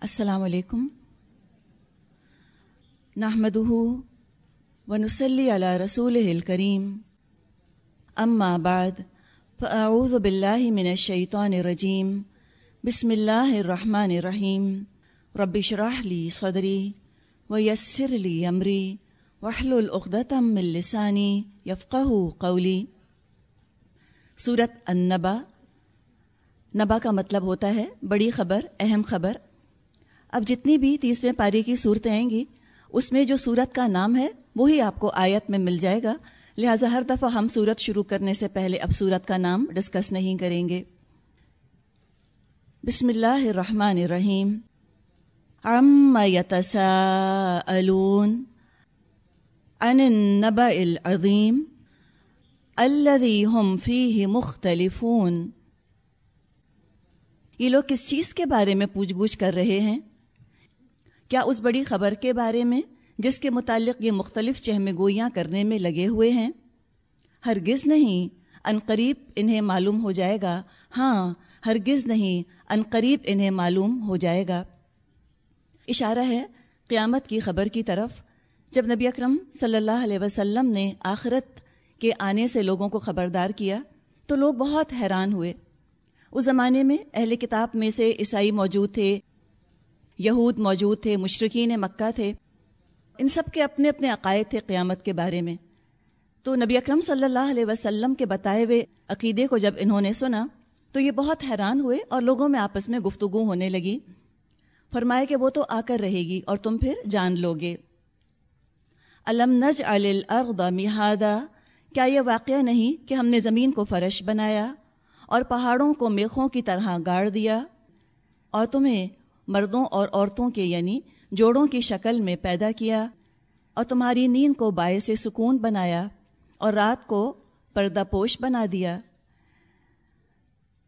السلام علیکم۔ نحمده ونسلی علی رسول الکریم۔ اما بعد، فاعوذ باللہ من الشیطان الرجیم۔ بسم اللہ الرحمن الرحیم۔ رب اشرح لی صدری ویسر لی امری۔ واحلل عقدۃ من لسانی یفقہ قولی۔ سورت النبا۔ نبا کا مطلب ہوتا ہے، بڑی خبر، اہم خبر۔ اب جتنی بھی تیسرے پارے کی صورتیں آئیں گی، اس میں جو صورت کا نام ہے، وہی آپ کو آیت میں مل جائے گا۔ لہٰذا ہر دفعہ ہم صورت شروع کرنے سے پہلے اب صورت کا نام ڈسکس نہیں کریں گے۔ بسم اللہ الرحمن الرحیم۔ عم یتساءلون عن النبأ العظیم الذي هم فيه مختلفون۔ یہ لوگ کس چیز کے بارے میں پوچھ گچھ کر رہے ہیں؟ کیا اس بڑی خبر کے بارے میں جس کے متعلق یہ مختلف چہم گوئیاں کرنے میں لگے ہوئے ہیں؟ ہرگز نہیں عنقریب انہیں معلوم ہو جائے گا۔ ہاں ہرگز نہیں عنقریب انہیں معلوم ہو جائے گا۔ اشارہ ہے قیامت کی خبر کی طرف۔ جب نبی اکرم صلی اللہ علیہ وسلم نے آخرت کے آنے سے لوگوں کو خبردار کیا، تو لوگ بہت حیران ہوئے۔ اس زمانے میں اہل کتاب میں سے عیسائی موجود تھے یہود موجود تھے مشرقین مکہ تھے۔ ان سب کے اپنے اپنے عقائد تھے قیامت کے بارے میں۔ تو نبی اکرم صلی اللہ علیہ وسلم کے بتائے ہوئے عقیدے کو جب انہوں نے سنا، تو یہ بہت حیران ہوئے اور لوگوں میں آپس میں گفتگو ہونے لگی۔ فرمائے کہ وہ تو آ کر رہے گی اور تم پھر جان لو گے۔ علم نج الارض مہادا، کیا یہ واقعہ نہیں کہ ہم نے زمین کو فرش بنایا اور پہاڑوں کو میخوں کی طرح گاڑ دیا اور تمہیں مردوں اور عورتوں کے یعنی جوڑوں کی شکل میں پیدا کیا اور تمہاری نیند کو باعث سکون بنایا اور رات کو پردہ پوش بنا دیا۔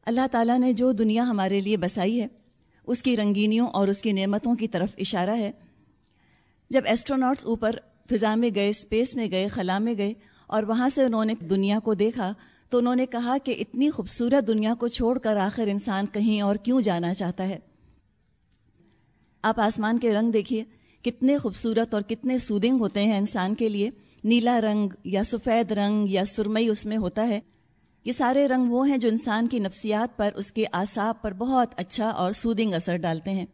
اللہ تعالیٰ نے جو دنیا ہمارے لیے بسائی ہے، اس کی رنگینیوں اور اس کی نعمتوں کی طرف اشارہ ہے۔ جب ایسٹروناٹس اوپر فضا میں گئے اسپیس میں گئے، خلا میں گئے اور وہاں سے انہوں نے دنیا کو دیکھا، تو انہوں نے کہا کہ اتنی خوبصورت دنیا کو چھوڑ کر آخر انسان کہیں اور کیوں جانا چاہتا ہے؟ آپ آسمان کے رنگ دیکھیے، کتنے خوبصورت اور کتنے سودنگ ہوتے ہیں انسان کے لیے۔ نیلا رنگ یا سفید رنگ یا سرمئی اس میں ہوتا ہے۔ یہ سارے رنگ وہ ہیں جو انسان کی نفسیات پر، اس کے اعصاب پر بہت اچھا اور سودنگ اثر ڈالتے ہیں۔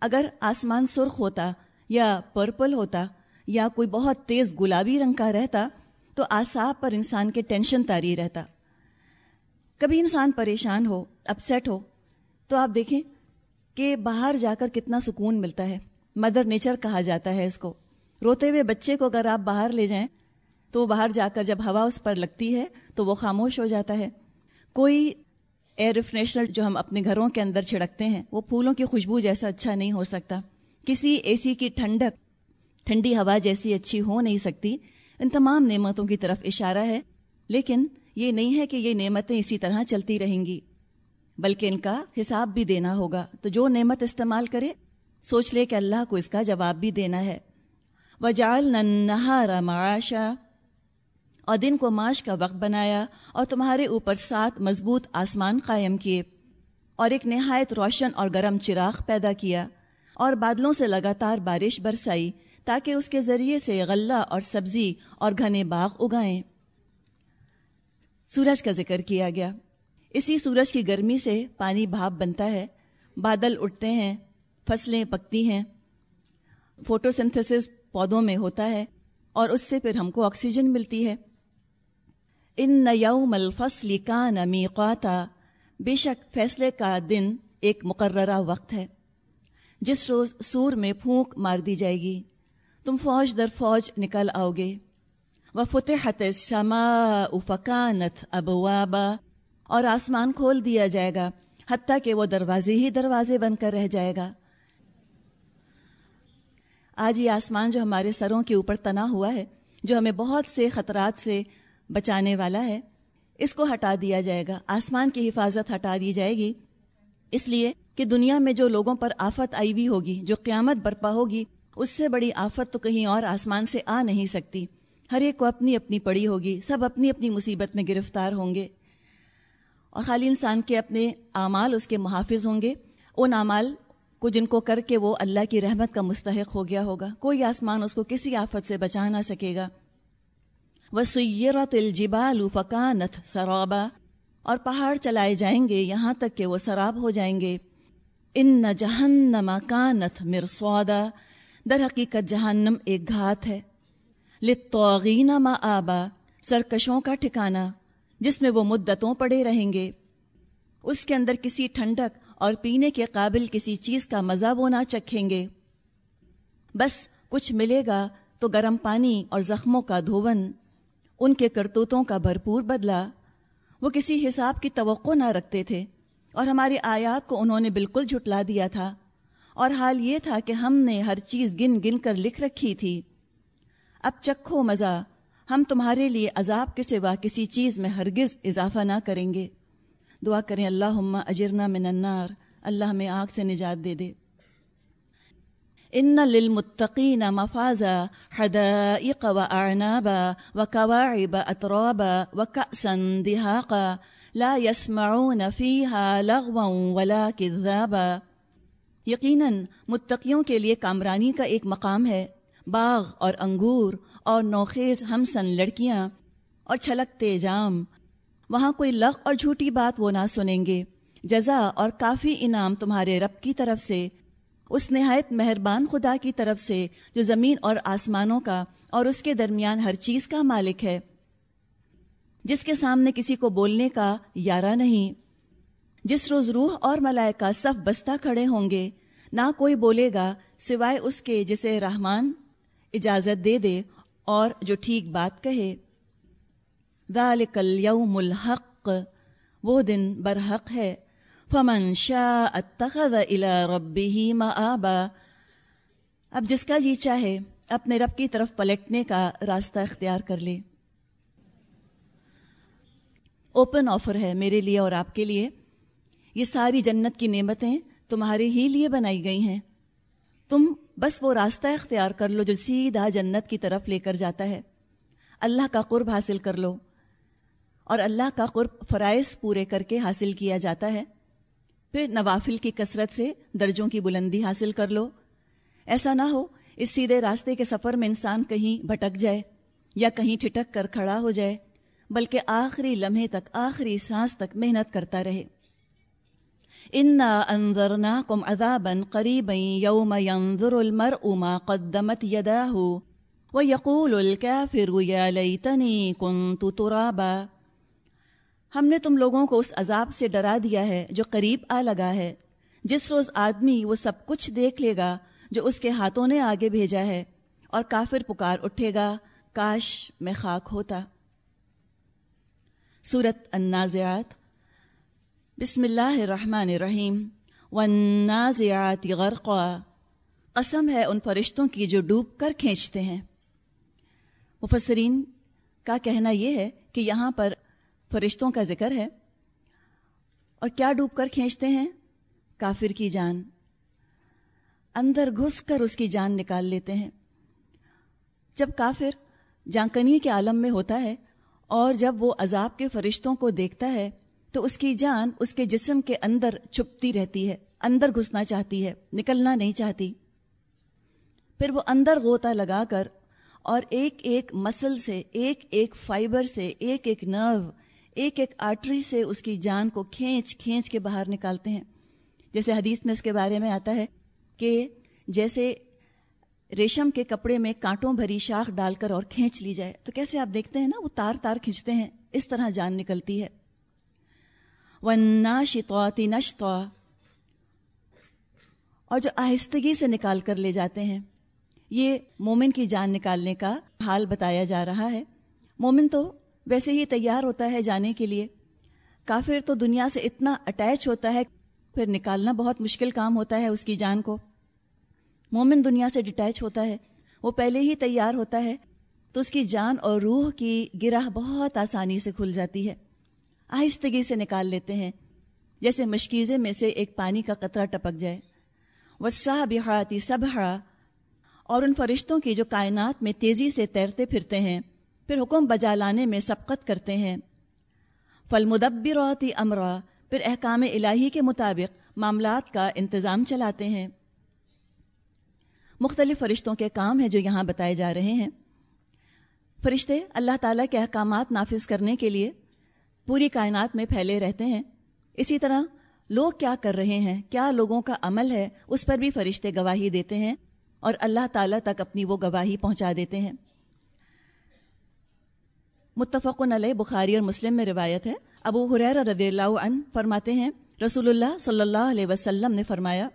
اگر آسمان سرخ ہوتا یا پرپل ہوتا یا کوئی بہت تیز گلابی رنگ کا رہتا، تو اعصاب پر انسان کے ٹینشن تاری رہتا۔ کبھی انسان پریشان ہو، اپسیٹ ہو، تو آپ دیکھیں کہ باہر جا کر کتنا سکون ملتا ہے۔ مدر نیچر کہا جاتا ہے اس کو۔ روتے ہوئے بچے کو اگر آپ باہر لے جائیں تو وہ باہر جا کر جب ہوا اس پر لگتی ہے تو وہ خاموش ہو جاتا ہے۔ کوئی ایئر ریفریشنر جو ہم اپنے گھروں کے اندر چھڑکتے ہیں، وہ پھولوں کی خوشبو جیسا اچھا نہیں ہو سکتا۔ کسی اے سی کی ٹھنڈک، ٹھنڈی ہوا جیسی اچھی ہو نہیں سکتی۔ ان تمام نعمتوں کی طرف اشارہ ہے، لیکن یہ نہیں ہے کہ یہ نعمتیں اسی طرح چلتی رہیں گی۔ بلکہ ان کا حساب بھی دینا ہوگا۔ تو جو نعمت استعمال کرے، سوچ لے کہ اللہ کو اس کا جواب بھی دینا ہے۔ وجال نہارا معاشا۔ اور دن کو معاش کا وقت بنایا اور تمہارے اوپر سات مضبوط آسمان قائم کیے اور ایک نہایت روشن اور گرم چراغ پیدا کیا اور بادلوں سے لگاتار بارش برسائی تاکہ اس کے ذریعے سے غلہ اور سبزی اور گھنے باغ اگائیں۔ سورج کا ذکر کیا گیا۔ اسی سورج کی گرمی سے پانی بھاپ بنتا ہے۔ بادل اٹھتے ہیں، فصلیں پکتی ہیں۔ فوٹو سنتھسس پودوں میں ہوتا ہے اور اس سے پھر ہم کو آکسیجن ملتی ہے۔ ان یوم الفصل کا نمی بے شک فیصلے کا دن ایک مقررہ وقت ہے۔ جس روز سور میں پھونک مار دی جائے گی، تم فوج در فوج نکل آؤ گے۔ و فتحت سما افکانت ابوابا اور آسمان کھول دیا جائے گا، حتیٰ کہ وہ دروازے ہی دروازے بن کر رہ جائے گا۔ آج یہ آسمان جو ہمارے سروں کے اوپر تنا ہوا ہے، جو ہمیں بہت سے خطرات سے بچانے والا ہے، اس کو ہٹا دیا جائے گا۔ آسمان کی حفاظت ہٹا دی جائے گی۔ اس لیے کہ دنیا میں جو لوگوں پر آفت آئی ہوئی ہوگی، جو قیامت برپا ہوگی، اس سے بڑی آفت تو کہیں اور آسمان سے آ نہیں سکتی۔ ہر ایک کو اپنی اپنی پڑی ہوگی، سب اپنی اپنی مصیبت میں گرفتار ہوں گے۔ اور خالی انسان کے اپنے اعمال اس کے محافظ ہوں گے۔ ان اعمال کو جن کو کر کے وہ اللہ کی رحمت کا مستحق ہو گیا ہوگا۔ کوئی آسمان اس کو کسی آفت سے بچا نہ سکے گا۔ وہ سیرت الجبال فکانت سرابا۔ اور پہاڑ چلائے جائیں گے، یہاں تک کہ وہ سراب ہو جائیں گے۔ ان نہ جہنما کانت مرسودا در حقیقت جہنم ایک گھات ہے۔ لطوغین ما آبا سرکشوں کا ٹھکانہ۔ جس میں وہ مدتوں پڑے رہیں گے۔ اس کے اندر کسی ٹھنڈک اور پینے کے قابل کسی چیز کا مزہ وہ نہ چکھیں گے۔ بس کچھ ملے گا تو گرم پانی اور زخموں کا دھون، ان کے کرتوتوں کا بھرپور بدلا وہ کسی حساب کی توقع نہ رکھتے تھے اور ہماری آیات کو انہوں نے بالکل جھٹلا دیا تھا۔ اور حال یہ تھا کہ ہم نے ہر چیز گن گن کر لکھ رکھی تھی۔ اب چکھو مزہ۔ ہم تمہارے لیے عذاب کے سوا کسی چیز میں ہرگز اضافہ نہ کریں گے۔ دعا کریں اللہ اجرنا من النار۔ اللہ میں آگ سے نجات دے دے۔ ان للمتقین مفازا، حدائق و اعنابا و قواعب اترابا و کأسا لا يسمعون فيها لغوا ولا كذابا۔ یقیناً متقیوں کے لیے کامرانی کا ایک مقام ہے، باغ اور انگور۔ اور نوخیز ہمسن لڑکیاں اور چھلکتے جام وہاں کوئی لغ اور جھوٹی بات وہ نہ سنیں گے۔ جزا اور کافی انعام تمہارے رب کی طرف سے۔ اس نہایت مہربان خدا کی طرف سے جو زمین اور آسمانوں کا اور اس کے درمیان ہر چیز کا مالک ہے۔ جس کے سامنے کسی کو بولنے کا یارہ نہیں۔ جس روز روح اور ملائکہ صف بستہ کھڑے ہوں گے، نہ کوئی بولے گا سوائے اس کے جسے رحمان اجازت دے دے اور جو ٹھیک بات کہے۔ ذالک اليوم الحق، وہ دن برحق ہے۔ فمن شاء اتخذ الى ربه مآبا۔ اب جس کا جی چاہے، اپنے رب کی طرف پلٹنے کا راستہ اختیار کر لے۔ اوپن آفر ہے میرے لیے اور آپ کے لیے۔ یہ ساری جنت کی نعمتیں تمہارے ہی لیے بنائی گئی ہیں۔ تم بس وہ راستہ اختیار کر لو جو سیدھا جنت کی طرف لے کر جاتا ہے۔ اللہ کا قرب حاصل کر لو۔ اور اللہ کا قرب فرائض پورے کر کے حاصل کیا جاتا ہے۔ پھر نوافل کی کثرت سے درجوں کی بلندی حاصل کر لو۔ ایسا نہ ہو اس سیدھے راستے کے سفر میں انسان کہیں بھٹک جائے یا کہیں ٹھٹک کر کھڑا ہو جائے، بلکہ آخری لمحے تک، آخری سانس تک محنت کرتا رہے۔ انا انضرنا کم اذابن یوم ينظر المرء ما قدمت يداه ويقول الكافر يا ليتني كنت ترابا ہم نے تم لوگوں کو اس عذاب سے ڈرا دیا ہے جو قریب آ لگا ہے۔ جس روز آدمی وہ سب کچھ دیکھ لے گا جو اس کے ہاتھوں نے آگے بھیجا ہے اور کافر پکار اٹھے گا، کاش میں خاک ہوتا۔ صورت النازعات بسم اللہ الرحمن الرحیم. والنازعات غرقا. قسم ہے ان فرشتوں کی جو ڈوب کر کھینچتے ہیں. مفسرین کا کہنا یہ ہے کہ یہاں پر فرشتوں کا ذکر ہے. اور کیا ڈوب کر کھینچتے ہیں؟ کافر کی جان. اندر گھس کر اس کی جان نکال لیتے ہیں. جب کافر جانکنی کے عالم میں ہوتا ہے اور جب وہ عذاب کے فرشتوں کو دیکھتا ہے تو اس کی جان اس کے جسم کے اندر چھپتی رہتی ہے، اندر گھسنا چاہتی ہے، نکلنا نہیں چاہتی۔ پھر وہ اندر غوطہ لگا کر اور ایک ایک مسل سے، ایک ایک فائبر سے، ایک ایک نرو، ایک ایک آرٹری سے اس کی جان کو کھینچ کھینچ کے باہر نکالتے ہیں۔ جیسے حدیث میں اس کے بارے میں آتا ہے کہ جیسے ریشم کے کپڑے میں کانٹوں بھری شاخ ڈال کر اور کھینچ لی جائے، تو کیسے آپ دیکھتے ہیں نا، وہ تار تار کھینچتے ہیں، اس طرح جان نکلتی ہے۔ وناشی نشتوا اور جو آہستگی سے نکال کر لے جاتے ہیں۔ یہ مومن کی جان نکالنے کا حال بتایا جا رہا ہے۔ مومن تو ویسے ہی تیار ہوتا ہے جانے کے لیے۔ کافر تو دنیا سے اتنا اٹیچ ہوتا ہے، پھر نکالنا بہت مشکل کام ہوتا ہے اس کی جان کو۔ مومن دنیا سے ڈٹیچ ہوتا ہے، وہ پہلے ہی تیار ہوتا ہے۔ تو اس کی جان اور روح کی گرہ بہت آسانی سے کھل جاتی ہے۔ آہستگی سے نکال لیتے ہیں۔ جیسے مشکیزے میں سے ایک پانی کا قطرہ ٹپک جائے۔ وہ سا بحاتی سب اور ان فرشتوں کی جو کائنات میں تیزی سے تیرتے پھرتے ہیں، پھر حکم بجا لانے میں سبقت کرتے ہیں۔ فل مدبراتی امرا پھر احکام الہی کے مطابق معاملات کا انتظام چلاتے ہیں۔ مختلف فرشتوں کے کام ہیں جو یہاں بتائے جا رہے ہیں۔ فرشتے، اللہ تعالیٰ کے احکامات نافذ کرنے کے لیے پوری کائنات میں پھیلے رہتے ہیں۔ اسی طرح لوگ کیا کر رہے ہیں، کیا لوگوں کا عمل ہے، اس پر بھی فرشتے گواہی دیتے ہیں اور اللہ تعالیٰ تک اپنی وہ گواہی پہنچا دیتے ہیں۔ متفق علیہ بخاری اور مسلم میں روایت ہے۔ ابو حریر رضی اللہ عنہ فرماتے ہیں، رسول اللہ صلی اللہ علیہ وسلم نے فرمایا،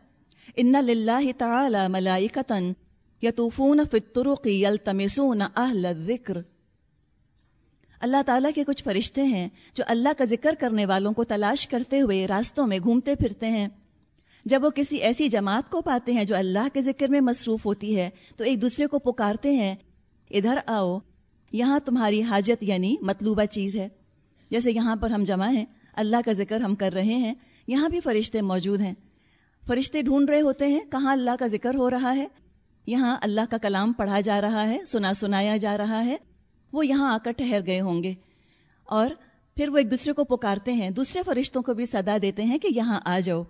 ان للہ تعالی ملائکتن یطوفون فی الطرق یلتمسون اہل الذکر اللہ تعالیٰ کے کچھ فرشتے ہیں جو اللہ کا ذکر کرنے والوں کو تلاش کرتے ہوئے راستوں میں گھومتے پھرتے ہیں۔ جب وہ کسی ایسی جماعت کو پاتے ہیں جو اللہ کے ذکر میں مصروف ہوتی ہے، تو ایک دوسرے کو پکارتے ہیں، ادھر آؤ، یہاں تمہاری حاجت یعنی مطلوبہ چیز ہے۔ جیسے یہاں پر ہم جمع ہیں، اللہ کا ذکر ہم کر رہے ہیں، یہاں بھی فرشتے موجود ہیں۔ فرشتے ڈھونڈ رہے ہوتے ہیں، کہاں اللہ کا ذکر ہو رہا ہے؟ یہاں اللہ کا کلام پڑھا جا رہا ہے، سنا سنایا جا رہا ہے۔ وہ یہاں آ کر ٹھہر گئے ہوں گے۔ اور پھر وہ ایک دوسرے کو پکارتے ہیں، دوسرے فرشتوں کو بھی صدا دیتے ہیں کہ یہاں آ جاؤ۔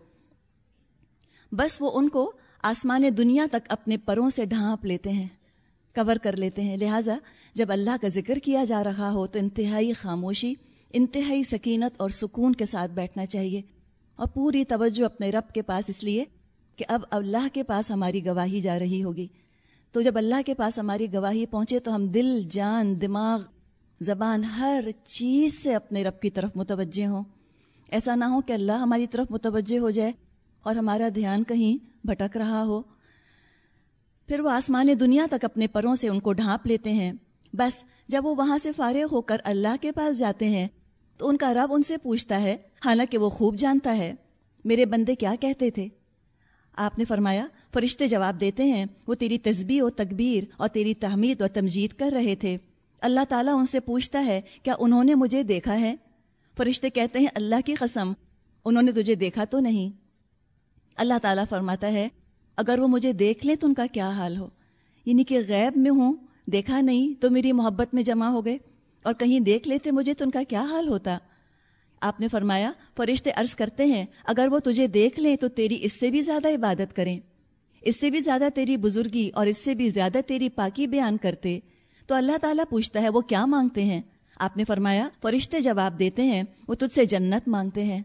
بس وہ ان کو آسمان دنیا تک اپنے پروں سے ڈھانپ لیتے ہیں، کور کر لیتے ہیں۔ لہٰذا جب اللہ کا ذکر کیا جا رہا ہو تو انتہائی خاموشی، انتہائی سکینت اور سکون کے ساتھ بیٹھنا چاہیے۔ اور پوری توجہ اپنے رب کے پاس اس لیے کہ اب اللہ کے پاس ہماری گواہی جا رہی ہوگی۔ تو جب اللہ کے پاس ہماری گواہی پہنچے تو ہم دل، جان، دماغ، زبان، ہر چیز سے اپنے رب کی طرف متوجہ ہوں۔ ایسا نہ ہو کہ اللہ ہماری طرف متوجہ ہو جائے اور ہمارا دھیان کہیں بھٹک رہا ہو۔ پھر وہ آسمان دنیا تک اپنے پروں سے ان کو ڈھانپ لیتے ہیں۔ بس جب وہ وہاں سے فارغ ہو کر اللہ کے پاس جاتے ہیں تو ان کا رب ان سے پوچھتا ہے، حالانکہ وہ خوب جانتا ہے۔ میرے بندے کیا کہتے تھے؟ آپ نے فرمایا فرشتے جواب دیتے ہیں، وہ تیری تسبیح و تکبیر اور تیری تحمید و تمجید کر رہے تھے۔ اللہ تعالیٰ ان سے پوچھتا ہے، کیا انہوں نے مجھے دیکھا ہے؟ فرشتے کہتے ہیں، اللہ کی قسم، انہوں نے تجھے دیکھا تو نہیں۔ اللہ تعالیٰ فرماتا ہے، اگر وہ مجھے دیکھ لیں تو ان کا کیا حال ہو؟ یعنی کہ غیب میں ہوں، دیکھا نہیں تو میری محبت میں جمع ہو گئے، اور کہیں دیکھ لیتے مجھے تو ان کا کیا حال ہوتا؟ آپ نے فرمایا، فرشتے عرض کرتے ہیں، اگر وہ تجھے دیکھ لیں تو تیری اس سے بھی زیادہ عبادت کریں۔ اس سے بھی زیادہ تیری بزرگی اور اس سے بھی زیادہ تیری پاکی بیان کرتے تو اللہ تعالیٰ پوچھتا ہے وہ کیا مانگتے ہیں؟ آپ نے فرمایا، فرشتے جواب دیتے ہیں، وہ تجھ سے جنت مانگتے ہیں۔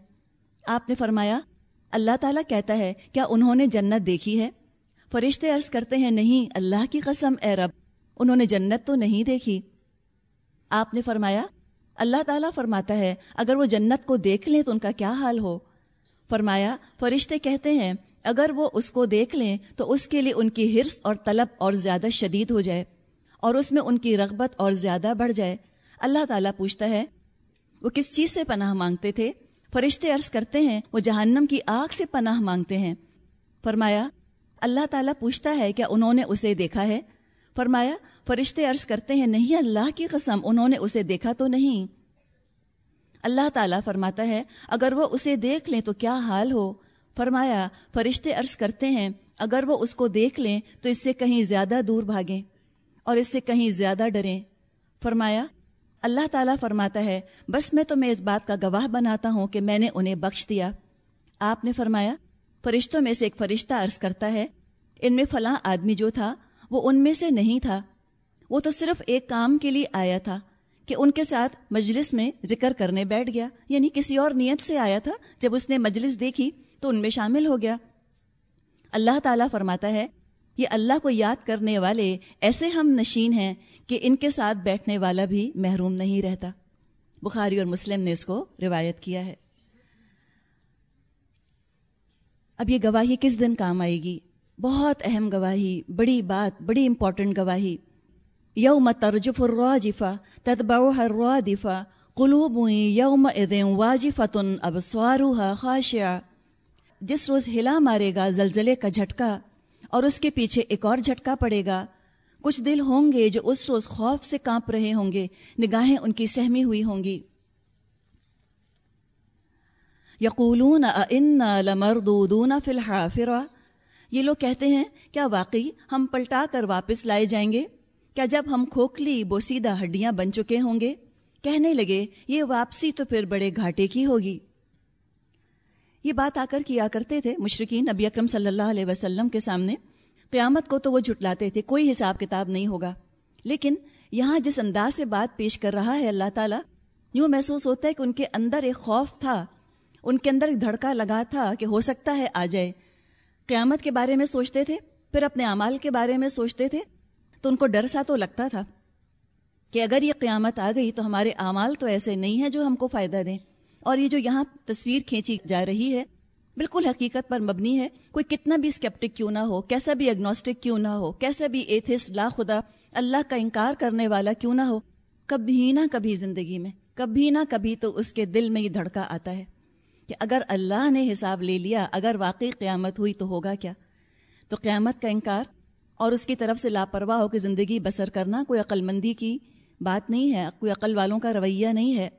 آپ نے فرمایا، اللہ تعالیٰ کہتا ہے، کیا انہوں نے جنت دیکھی ہے؟ فرشتے عرض کرتے ہیں، نہیں، اللہ کی قسم، اے رب، انہوں نے جنت تو نہیں دیکھی۔ آپ نے فرمایا، اللہ تعالیٰ فرماتا ہے، اگر وہ جنت کو دیکھ لیں تو ان کا کیا حال ہو؟ فرمایا، فرشتے کہتے ہیں اگر وہ اس کو دیکھ لیں تو اس کے لیے ان کی حرص اور طلب اور زیادہ شدید ہو جائے اور اس میں ان کی رغبت اور زیادہ بڑھ جائے۔ اللہ تعالیٰ پوچھتا ہے، وہ کس چیز سے پناہ مانگتے تھے؟ فرشتے عرض کرتے ہیں، وہ جہنم کی آگ سے پناہ مانگتے ہیں۔ فرمایا، اللہ تعالیٰ پوچھتا ہے، کیا انہوں نے اسے دیکھا ہے؟ فرمایا، فرشتے عرض کرتے ہیں، نہیں، اللہ کی قسم، انہوں نے اسے دیکھا تو نہیں۔ اللہ تعالیٰ فرماتا ہے، اگر وہ اسے دیکھ لیں تو کیا حال ہو؟ فرمایا، فرشتے عرض کرتے ہیں، اگر وہ اس کو دیکھ لیں تو اس سے کہیں زیادہ دور بھاگیں اور اس سے کہیں زیادہ ڈریں۔ فرمایا، اللہ تعالیٰ فرماتا ہے، بس میں تو میں اس بات کا گواہ بناتا ہوں کہ میں نے انہیں بخش دیا۔ آپ نے فرمایا، فرشتوں میں سے ایک فرشتہ عرض کرتا ہے، ان میں فلاں آدمی جو تھا، وہ ان میں سے نہیں تھا۔ وہ تو صرف ایک کام کے لیے آیا تھا، کہ ان کے ساتھ مجلس میں ذکر کرنے بیٹھ گیا یعنی کسی اور نیت سے آیا تھا۔ جب اس نے مجلس دیکھی تو ان میں شامل ہو گیا۔ اللہ تعالیٰ فرماتا ہے، یہ اللہ کو یاد کرنے والے ایسے ہم نشین ہیں کہ ان کے ساتھ بیٹھنے والا بھی محروم نہیں رہتا۔ بخاری اور مسلم نے اس کو روایت کیا ہے۔ اب یہ گواہی کس دن کام آئے گی؟ بہت اہم گواہی، بڑی بات، بڑی امپورٹنٹ گواہی۔ یوم ترجف الراجفہ تتبعها الرادفہ، قلوب یوم اذن واجفتن ابصارها خاشعہ۔ جس روز ہلا مارے گا زلزلے کا جھٹکا اور اس کے پیچھے ایک اور جھٹکا پڑے گا، کچھ دل ہوں گے جو اس روز خوف سے کانپ رہے ہوں گے، نگاہیں ان کی سہمی ہوئی ہوں گی۔ یقولون لمردودون فی الحافرہ۔ یہ لوگ کہتے ہیں، کیا واقعی ہم پلٹا کر واپس لائے جائیں گے؟ کیا جب ہم کھوکھلی بوسیدہ ہڈیاں بن چکے ہوں گے؟ کہنے لگے، یہ واپسی تو پھر بڑے گھاٹے کی ہوگی۔ یہ بات آ کر کیا کرتے تھے مشرقین نبی اکرم صلی اللہ علیہ وسلم کے سامنے قیامت کو تو وہ جھٹلاتے تھے، کوئی حساب کتاب نہیں ہوگا۔ لیکن یہاں جس انداز سے بات پیش کر رہا ہے اللہ تعالیٰ، یوں محسوس ہوتا ہے کہ ان کے اندر ایک خوف تھا، ان کے اندر ایک دھڑکا لگا تھا کہ ہو سکتا ہے آ جائے۔ قیامت کے بارے میں سوچتے تھے، پھر اپنے اعمال کے بارے میں سوچتے تھے، تو ان کو ڈر سا تو لگتا تھا کہ اگر یہ قیامت آ گئی تو ہمارے اعمال تو ایسے نہیں ہیں جو ہم کو فائدہ دیں۔ اور یہ جو یہاں تصویر کھینچی جا رہی ہے، بالکل حقیقت پر مبنی ہے۔ کوئی کتنا بھی اسکیپٹک کیوں نہ ہو، کیسا بھی اگنوسٹک کیوں نہ ہو، کیسا بھی ایتھسٹ لا خدا، اللہ کا انکار کرنے والا کیوں نہ ہو، کبھی نہ کبھی زندگی میں، کبھی نہ کبھی تو اس کے دل میں یہ دھڑکا آتا ہے کہ اگر اللہ نے حساب لے لیا، اگر واقعی قیامت ہوئی تو ہوگا کیا؟ تو قیامت کا انکار اور اس کی طرف سے لاپرواہ ہو کے زندگی بسر کرنا کوئی عقل مندی کی بات نہیں ہے، کوئی عقل والوں کا رویہ نہیں ہے۔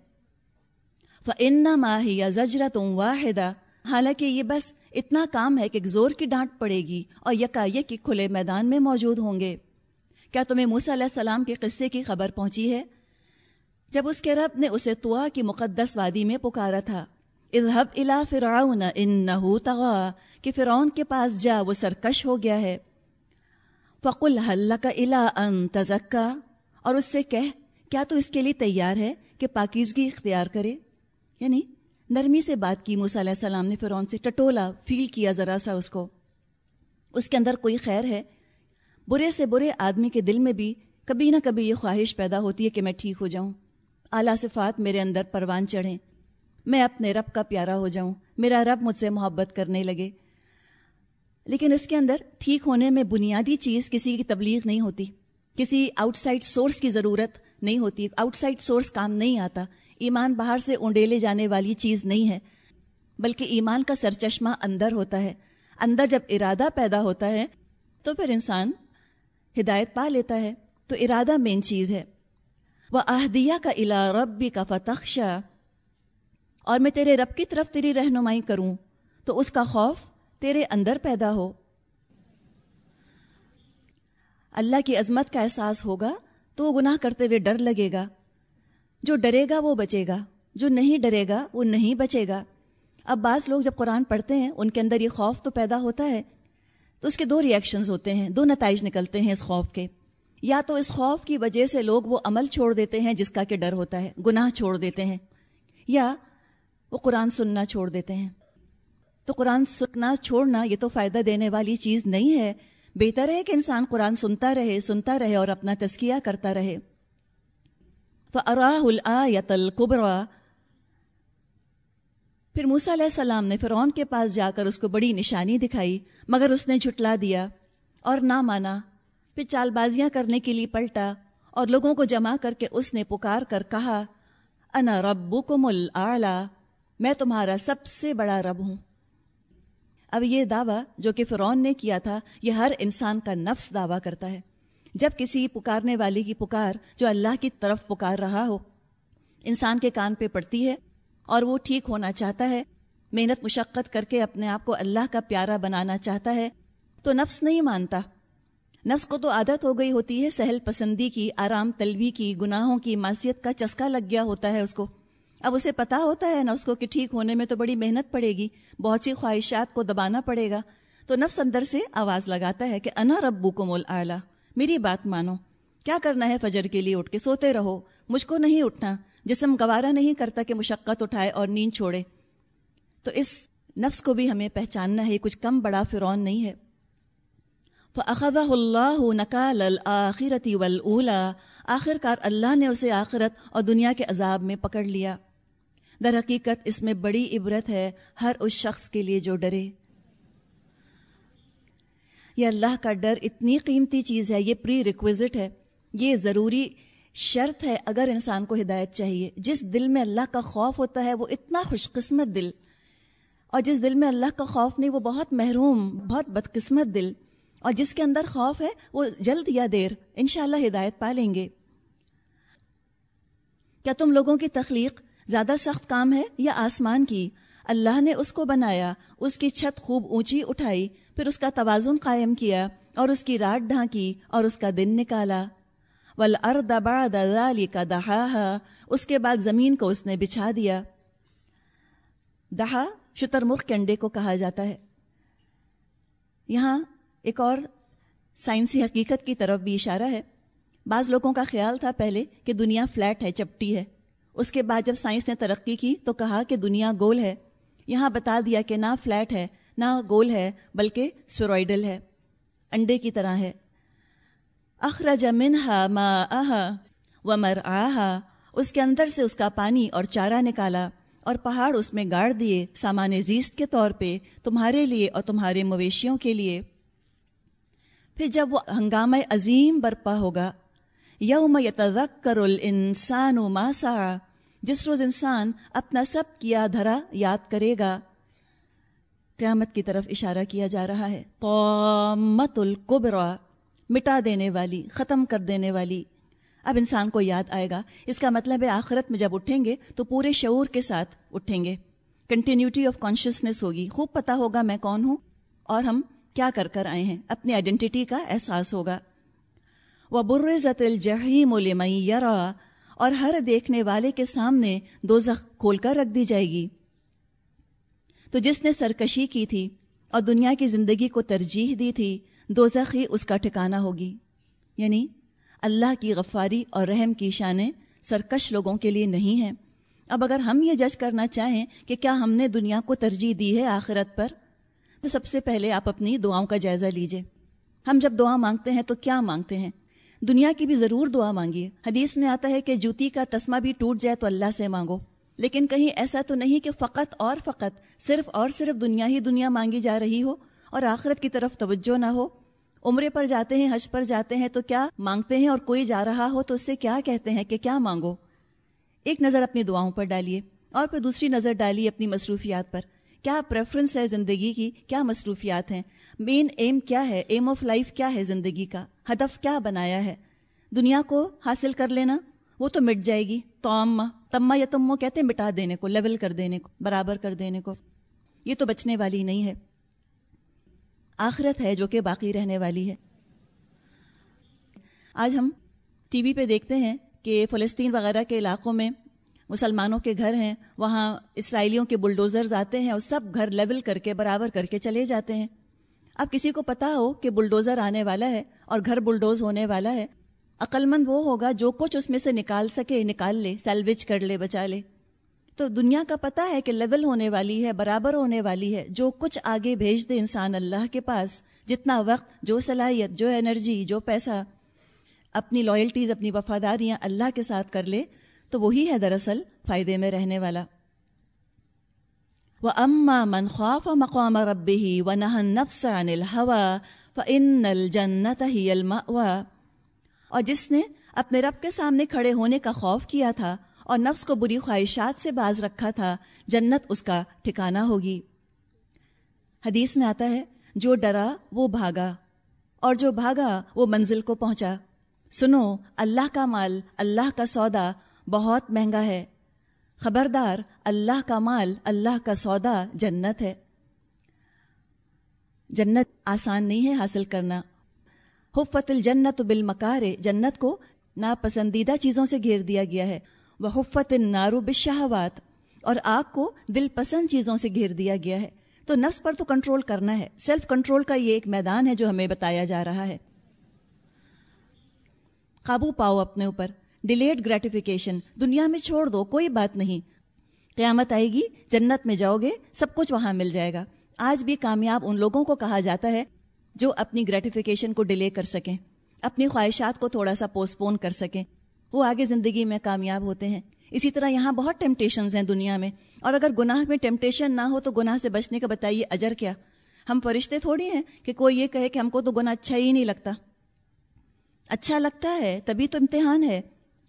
فن ماہی یا زجرت واحدہ حالانکہ یہ بس اتنا کام ہے کہ زور کی ڈانٹ پڑے گی اور یکا یک کھلے میدان میں موجود ہوں گے۔ کیا تمہیں موسیٰ علیہ السلام کے قصے کی خبر پہنچی ہے؟ جب اس کے رب نے اسے توا کی مقدس وادی میں پکارا تھا۔ اذهب الى فرعون انه طغى۔ کہ فرعون کے پاس جا، وہ سرکش ہو گیا ہے۔ فقل هل لك ان تزكى اور اس سے کہہ، کیا تو اس کے لیے تیار ہے کہ پاکیزگی اختیار کرے؟ یعنی نرمی سے بات کی، موسیٰ علیہ السلام نے فرعون سے ٹٹولا فیل کیا ذرا سا اس کو۔ اس کے اندر کوئی خیر ہے؟ برے سے برے آدمی کے دل میں بھی کبھی نہ کبھی یہ خواہش پیدا ہوتی ہے کہ میں ٹھیک ہو جاؤں۔ اعلیٰ صفات میرے اندر پروان چڑھیں۔ میں اپنے رب کا پیارا ہو جاؤں۔ میرا رب مجھ سے محبت کرنے لگے۔ لیکن اس کے اندر ٹھیک ہونے میں بنیادی چیز کسی کی تبلیغ نہیں ہوتی۔ کسی آؤٹ سائڈ سورس کی ضرورت نہیں ہوتی۔ آؤٹ سائڈ سورس کام نہیں آتا۔ ایمان باہر سے اونڈیلے جانے والی چیز نہیں ہے، بلکہ ایمان کا سرچشمہ اندر ہوتا ہے۔ اندر جب ارادہ پیدا ہوتا ہے، تو پھر انسان ہدایت پا لیتا ہے۔ تو ارادہ مین چیز ہے۔ وہ اہدیہ کا الا ربی کا فتخشا اور میں تیرے رب کی طرف تیری رہنمائی کروں، تو اس کا خوف تیرے اندر پیدا ہو۔ اللہ کی عظمت کا احساس ہوگا، تو وہ گناہ کرتے ہوئے ڈر لگے گا۔ جو ڈرے گا وہ بچے گا، جو نہیں ڈرے گا وہ نہیں بچے گا۔ اب بعض لوگ جب قرآن پڑھتے ہیں، ان کے اندر یہ خوف تو پیدا ہوتا ہے، تو اس کے دو ریئیکشنز ہوتے ہیں، دو نتائج نکلتے ہیں اس خوف کے۔ یا تو اس خوف کی وجہ سے لوگ وہ عمل چھوڑ دیتے ہیں جس کا کہ ڈر ہوتا ہے، گناہ چھوڑ دیتے ہیں، یا وہ قرآن سننا چھوڑ دیتے ہیں۔ تو قرآن سننا، چھوڑنا یہ تو فائدہ دینے والی چیز نہیں ہے۔ بہتر ہے کہ انسان قرآن سنتا رہے سنتا رہے اور اپنا تزکیہ کرتا رہے۔ فراہ الآیت القبرا پھر موسیٰ علیہ السلام نے فرعون کے پاس جا کر اس کو بڑی نشانی دکھائی، مگر اس نے جھٹلا دیا اور نہ مانا۔ پھر چال بازیاں کرنے کے لیے پلٹا اور لوگوں کو جمع کر کے اس نے پکار کر کہا، انا ربکم الاعلی میں تمہارا سب سے بڑا رب ہوں۔ اب یہ دعویٰ جو کہ فرعون نے کیا تھا، یہ ہر انسان کا نفس دعویٰ کرتا ہے۔ جب کسی پکارنے والے کی پکار جو اللہ کی طرف پکار رہا ہو، انسان کے کان پہ پڑتی ہے اور وہ ٹھیک ہونا چاہتا ہے، محنت مشقت کر کے اپنے آپ کو اللہ کا پیارا بنانا چاہتا ہے، تو نفس نہیں مانتا۔ نفس کو تو عادت ہو گئی ہوتی ہے، سہل پسندی کی، آرام طلبی کی، گناہوں کی معاشیت کا چسکا لگ گیا ہوتا ہے اس کو۔ اب اسے پتا ہوتا ہے نفس کو کہ ٹھیک ہونے میں تو بڑی محنت پڑے گی، بہت سی خواہشات کو دبانا پڑے گا۔ تو نفس اندر سے آواز لگاتا ہے کہ انا ربو کو مول میری بات مانو۔ کیا کرنا ہے فجر کے لیے؟ اٹھ کے سوتے رہو۔ مجھ کو نہیں اٹھنا۔ جسم گوارا نہیں کرتا کہ مشقت اٹھائے اور نیند چھوڑے۔ تو اس نفس کو بھی ہمیں پہچاننا ہے کچھ کم بڑا فرعون نہیں ہے۔ فَأَخَذَهُ اللَّهُ نَكَالَ الْآخِرَةِ وَالْأُولَى۔ آخر کار اللہ نے اسے آخرت اور دنیا کے عذاب میں پکڑ لیا۔ در حقیقت اس میں بڑی عبرت ہے ہر اس شخص کے لیے جو ڈرے۔ یہ اللہ کا ڈر اتنی قیمتی چیز ہے، یہ پری ریکویزٹ ہے۔ یہ ضروری شرط ہے اگر انسان کو ہدایت چاہیے۔ جس دل میں اللہ کا خوف ہوتا ہے، وہ اتنا خوش قسمت دل۔ اور جس دل میں اللہ کا خوف نہیں، وہ بہت محروم، بہت بدقسمت دل۔ اور جس کے اندر خوف ہے، وہ جلد یا دیر انشاءاللہ ہدایت پا لیں گے۔ کیا تم لوگوں کی تخلیق زیادہ سخت کام ہے یا آسمان کی؟ اللہ نے اس کو بنایا، اس کی چھت خوب اونچی اٹھائی، پھر اس کا توازن قائم کیا اور اس کی راٹ ڈھانکی اور اس کا دن نکالا۔ ولاد علی کا دہا اس کے بعد زمین کو اس نے بچھا دیا۔ دہا شتر کے انڈے کو کہا جاتا ہے۔ یہاں ایک اور سائنسی حقیقت کی طرف بھی اشارہ ہے۔ بعض لوگوں کا خیال تھا پہلے کہ دنیا فلیٹ ہے، چپٹی ہے۔ اس کے بعد جب سائنس نے ترقی کی تو کہا کہ دنیا گول ہے۔ یہاں بتا دیا کہ نہ فلیٹ ہے، نہ گول ہے، بلکہ سوروئڈل ہے، انڈے کی طرح ہے۔ اخرج منہا ما آہا و مر آہا اس کے اندر سے اس کا پانی اور چارہ نکالا اور پہاڑ اس میں گاڑ دیے سامان زیست کے طور پہ تمہارے لیے اور تمہارے مویشیوں کے لیے۔ پھر جب وہ ہنگامہ عظیم برپا ہوگا، یوم یتذکر الانسان ما سعا جس روز انسان اپنا سب کیا دھرا یاد کرے گا، قیامت کی طرف اشارہ کیا جا رہا ہے۔ قامت القبرا مٹا دینے والی، ختم کر دینے والی۔ اب انسان کو یاد آئے گا۔ اس کا مطلب ہے آخرت میں جب اٹھیں گے تو پورے شعور کے ساتھ اٹھیں گے۔ کنٹینیوٹی آف کانشیسنیس ہوگی۔ خوب پتہ ہوگا میں کون ہوں اور ہم کیا کر کر آئے ہیں۔ اپنی آئیڈینٹی کا احساس ہوگا۔ وہ برزت الجحیم لمئی یرا اور ہر دیکھنے والے کے سامنے دو زخ کھول کر رکھ دی جائے گی۔ تو جس نے سرکشی کی تھی اور دنیا کی زندگی کو ترجیح دی تھی دو ہی اس کا ٹھکانہ ہوگی۔ یعنی اللہ کی غفاری اور رحم کی شانیں سرکش لوگوں کے لیے نہیں ہیں۔ اب اگر ہم یہ جج کرنا چاہیں کہ کیا ہم نے دنیا کو ترجیح دی ہے آخرت پر، تو سب سے پہلے آپ اپنی دعاؤں کا جائزہ لیجیے۔ ہم جب دعا مانگتے ہیں تو کیا مانگتے ہیں؟ دنیا کی بھی ضرور دعا مانگیے حدیث میں آتا ہے کہ جوتی کا تسمہ بھی ٹوٹ جائے تو اللہ سے مانگو۔ لیکن کہیں ایسا تو نہیں کہ فقط اور فقط صرف اور صرف دنیا ہی دنیا مانگی جا رہی ہو اور آخرت کی طرف توجہ نہ ہو۔ عمرے پر جاتے ہیں، حج پر جاتے ہیں تو کیا مانگتے ہیں اور کوئی جا رہا ہو تو اس سے کیا کہتے ہیں کہ کیا مانگو؟ ایک نظر اپنی دعاؤں پر ڈالیے اور پھر دوسری نظر ڈالیے اپنی مصروفیات پر۔ کیا پریفرنس ہے زندگی کی؟ کیا مصروفیات ہیں؟ مین ایم کیا ہے؟ ایم آف لائف کیا ہے زندگی کا؟ ہدف کیا بنایا ہے؟ دنیا کو حاصل کر لینا، وہ تو مٹ جائے گی۔ تو تما یا تمو کہتے ہیں مٹا دینے کو لیول کر دینے کو، برابر کر دینے کو۔ یہ تو بچنے والی نہیں ہے۔ آخرت ہے جو کہ باقی رہنے والی ہے۔ آج ہم ٹی وی پہ دیکھتے ہیں کہ فلسطین وغیرہ کے علاقوں میں مسلمانوں کے گھر ہیں، وہاں اسرائیلیوں کے بلڈوزرز آتے ہیں اور سب گھر لیول کر کے، برابر کر کے چلے جاتے ہیں۔ اب کسی کو پتا ہو کہ بلڈوزر آنے والا ہے اور گھر بلڈوز ہونے والا ہے عقل مند وہ ہوگا جو کچھ اس میں سے نکال سکے، نکال لے سیلویج کر لے، بچا لے۔ تو دنیا کا پتہ ہے کہ لیول ہونے والی ہے، برابر ہونے والی ہے۔ جو کچھ آگے بھیج دے انسان اللہ کے پاس، جتنا وقت، جو صلاحیت، جو انرجی، جو پیسہ، اپنی لائلٹیز اپنی وفاداریاں اللہ کے ساتھ کر لے، تو وہی ہے دراصل فائدے میں رہنے والا۔ وہ اما من خوف مقام رب ہی و نہن نفس عن الحوا فن اور جس نے اپنے رب کے سامنے کھڑے ہونے کا خوف کیا تھا اور نفس کو بری خواہشات سے باز رکھا تھا، جنت اس کا ٹھکانہ ہوگی۔ حدیث میں آتا ہے، جو ڈرا وہ بھاگا اور جو بھاگا وہ منزل کو پہنچا۔ سنو، اللہ کا مال، اللہ کا سودا بہت مہنگا ہے۔ خبردار اللہ کا مال، اللہ کا سودا جنت ہے۔ جنت آسان نہیں ہے حاصل کرنا۔ حفت الجنت بالمکار، جنت کو ناپسندیدہ چیزوں سے گھیر دیا گیا ہے۔ وہ حفت نارو بشہوات اور آگ کو دل پسند چیزوں سے گھیر دیا گیا ہے۔ تو نفس پر تو کنٹرول کرنا ہے۔ سیلف کنٹرول کا یہ ایک میدان ہے جو ہمیں بتایا جا رہا ہے۔ قابو پاؤ اپنے اوپر۔ Delayed gratification. دنیا میں چھوڑ دو، کوئی بات نہیں۔ قیامت آئے گی، جنت میں جاؤ گے، سب کچھ وہاں مل جائے گا۔ آج بھی کامیاب ان لوگوں کو کہا جاتا ہے جو اپنی گریٹیفیکیشن کو ڈیلے کر سکیں، اپنی خواہشات کو تھوڑا سا پوسٹ پون کر سکیں۔ وہ آگے زندگی میں کامیاب ہوتے ہیں۔ اسی طرح یہاں بہت ٹیمپٹیشنز ہیں دنیا میں۔ اور اگر گناہ میں ٹیمپٹیشن نہ ہو تو گناہ سے بچنے کا بتائیے اجر کیا؟ ہم فرشتے تھوڑی ہیں کہ کوئی یہ کہے کہ ہم کو تو گناہ اچھا ہی نہیں لگتا۔ اچھا لگتا ہے تبھی تو امتحان ہے۔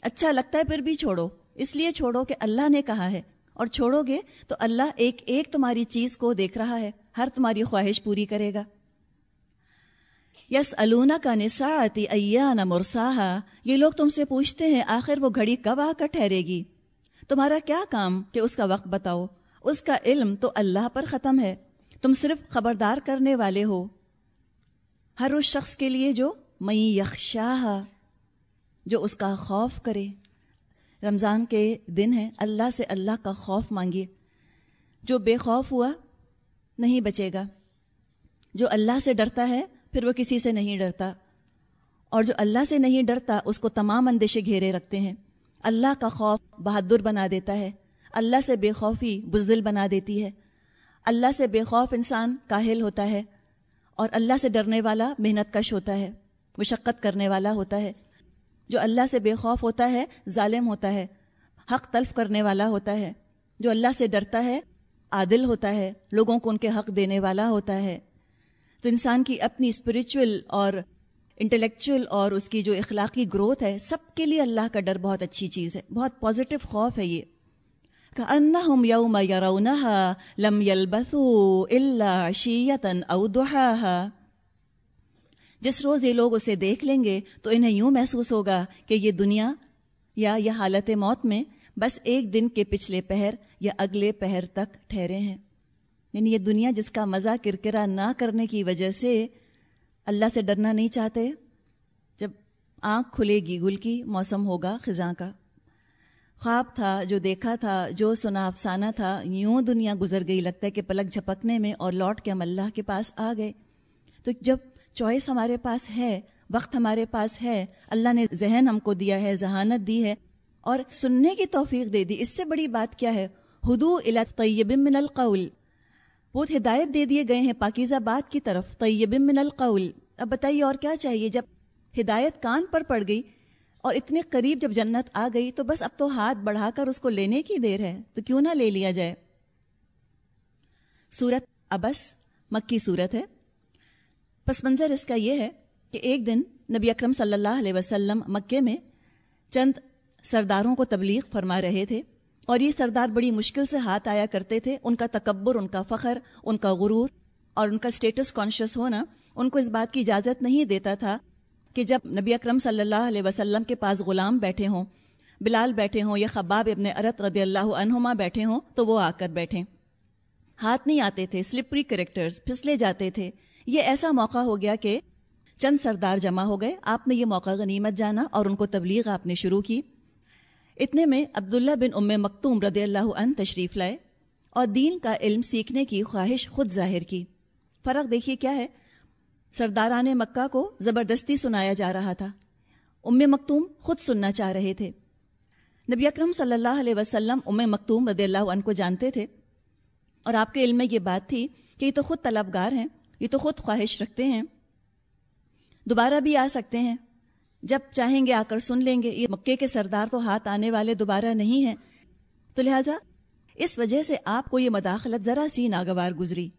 اچھا لگتا ہے پھر بھی چھوڑو۔ اس لیے چھوڑو کہ اللہ نے کہا ہے۔ اور چھوڑو گے تو اللہ ایک ایک تمہاری چیز کو دیکھ رہا ہے، ہر تمہاری خواہش پوری کرے گا۔ یس الونا کا نساتی ایا نہ مرساہا، یہ لوگ تم سے پوچھتے ہیں، آخر وہ گھڑی کب آ کر ٹھہرے گی؟ تمہارا کیا کام کہ اس کا وقت بتاؤ؟ اس کا علم تو اللہ پر ختم ہے، تم صرف خبردار کرنے والے ہو۔ ہر اس شخص کے لیے جو مئی یکشاہ جو اس کا خوف کرے۔ رمضان کے دن ہیں، اللہ سے اللہ کا خوف مانگیے۔ جو بے خوف ہوا، نہیں بچے گا۔ جو اللہ سے ڈرتا ہے، پھر وہ کسی سے نہیں ڈرتا۔ اور جو اللہ سے نہیں ڈرتا، اس کو تمام اندیشے گھیرے رکھتے ہیں۔ اللہ کا خوف بہادر بنا دیتا ہے۔ اللہ سے بے خوفی بزدل بنا دیتی ہے۔ اللہ سے بے خوف انسان کاہل ہوتا ہے۔ اور اللہ سے ڈرنے والا محنت کش ہوتا ہے، مشقت کرنے والا ہوتا ہے۔ جو اللہ سے بے خوف ہوتا ہے، ظالم ہوتا ہے، حق تلف کرنے والا ہوتا ہے۔ جو اللہ سے ڈرتا ہے، عادل ہوتا ہے۔ لوگوں کو ان کے حق دینے والا ہوتا ہے۔ تو انسان کی اپنی اسپریچول اور انٹلیکچوئل اور اس کی جو اخلاقی گروتھ ہے، سب کے لیے اللہ کا ڈر بہت اچھی چیز ہے۔ بہت پازیٹیو خوف ہے یہ۔ كأنهم يوم يرونها لم يلبثوا إلا عشية أو ضحاها جس روز یہ لوگ اسے دیکھ لیں گے تو انہیں یوں محسوس ہوگا کہ یہ دنیا یا یہ حالت موت میں بس ایک دن کے پچھلے پہر یا اگلے پہر تک ٹھہرے ہیں۔ یعنی یہ دنیا جس کا مزہ کرکرا نہ کرنے کی وجہ سے اللہ سے ڈرنا نہیں چاہتے۔ جب آنکھ کھلے گی گل کی، موسم ہوگا خزاں کا۔ خواب تھا، جو دیکھا تھا، جو سنا افسانہ تھا، یوں دنیا گزر گئی، لگتا ہے کہ پلک جھپکنے میں اور لوٹ کے ہم اللہ کے پاس آ گئے۔ تو جب چوائس ہمارے پاس ہے، وقت ہمارے پاس ہے، اللہ نے ذہن ہم کو دیا ہے، ذہانت دی ہے اور سننے کی توفیق دے دی۔ اس سے بڑی بات کیا ہے؟ ہدو طیب من القول۔ بہت ہدایت دے دیے گئے ہیں پاکیزہ بات کی طرف۔ طیب من القول۔ اب بتائیے اور کیا چاہیے؟ جب ہدایت کان پر پڑ گئی اور اتنے قریب جب جنت آ گئی تو بس اب تو ہاتھ بڑھا کر اس کو لینے کی دیر ہے۔ تو کیوں نہ لے لیا جائے؟ سورت ابس، مکی صورت ہے۔ پس منظر اس کا یہ ہے کہ ایک دن نبی اکرم صلی اللہ علیہ وسلم مکے میں چند سرداروں کو تبلیغ فرما رہے تھے اور یہ سردار بڑی مشکل سے ہاتھ آیا کرتے تھے۔ ان کا تکبر، ان کا فخر، ان کا غرور اور ان کا اسٹیٹس کانشیس ہونا ان کو اس بات کی اجازت نہیں دیتا تھا کہ جب نبی اکرم صلی اللہ علیہ وسلم کے پاس غلام بیٹھے ہوں، بلال بیٹھے ہوں یا خباب ابن ارت رضی اللہ عنہما بیٹھے ہوں تو وہ آ کر بیٹھیں۔ ہاتھ نہیں آتے تھے سلپری کریکٹرز پھسلے جاتے تھے۔ یہ ایسا موقع ہو گیا کہ چند سردار جمع ہو گئے۔ آپ نے یہ موقع غنیمت جانا اور ان کو تبلیغ آپ نے شروع کی۔ اتنے میں عبداللہ بن ام مکتوم رضی اللہ عنہ تشریف لائے اور دین کا علم سیکھنے کی خواہش خود ظاہر کی۔ فرق دیکھیے کیا ہے؟ سرداران مکہ کو زبردستی سنایا جا رہا تھا۔ ام مکتوم خود سننا چاہ رہے تھے۔ نبی اکرم صلی اللہ علیہ وسلم ام مکتوم رضی اللہ عنہ کو جانتے تھے۔ اور آپ کے علم میں یہ بات تھی کہ یہ تو خود طلبگار ہیں۔ یہ تو خود خواہش رکھتے ہیں۔ دوبارہ بھی آ سکتے ہیں۔ جب چاہیں گے آ کر سن لیں گے۔ یہ مکے کے سردار تو ہاتھ آنے والے دوبارہ نہیں ہیں۔ تو لہٰذا اس وجہ سے آپ کو یہ مداخلت ذرا سی ناگوار گزری۔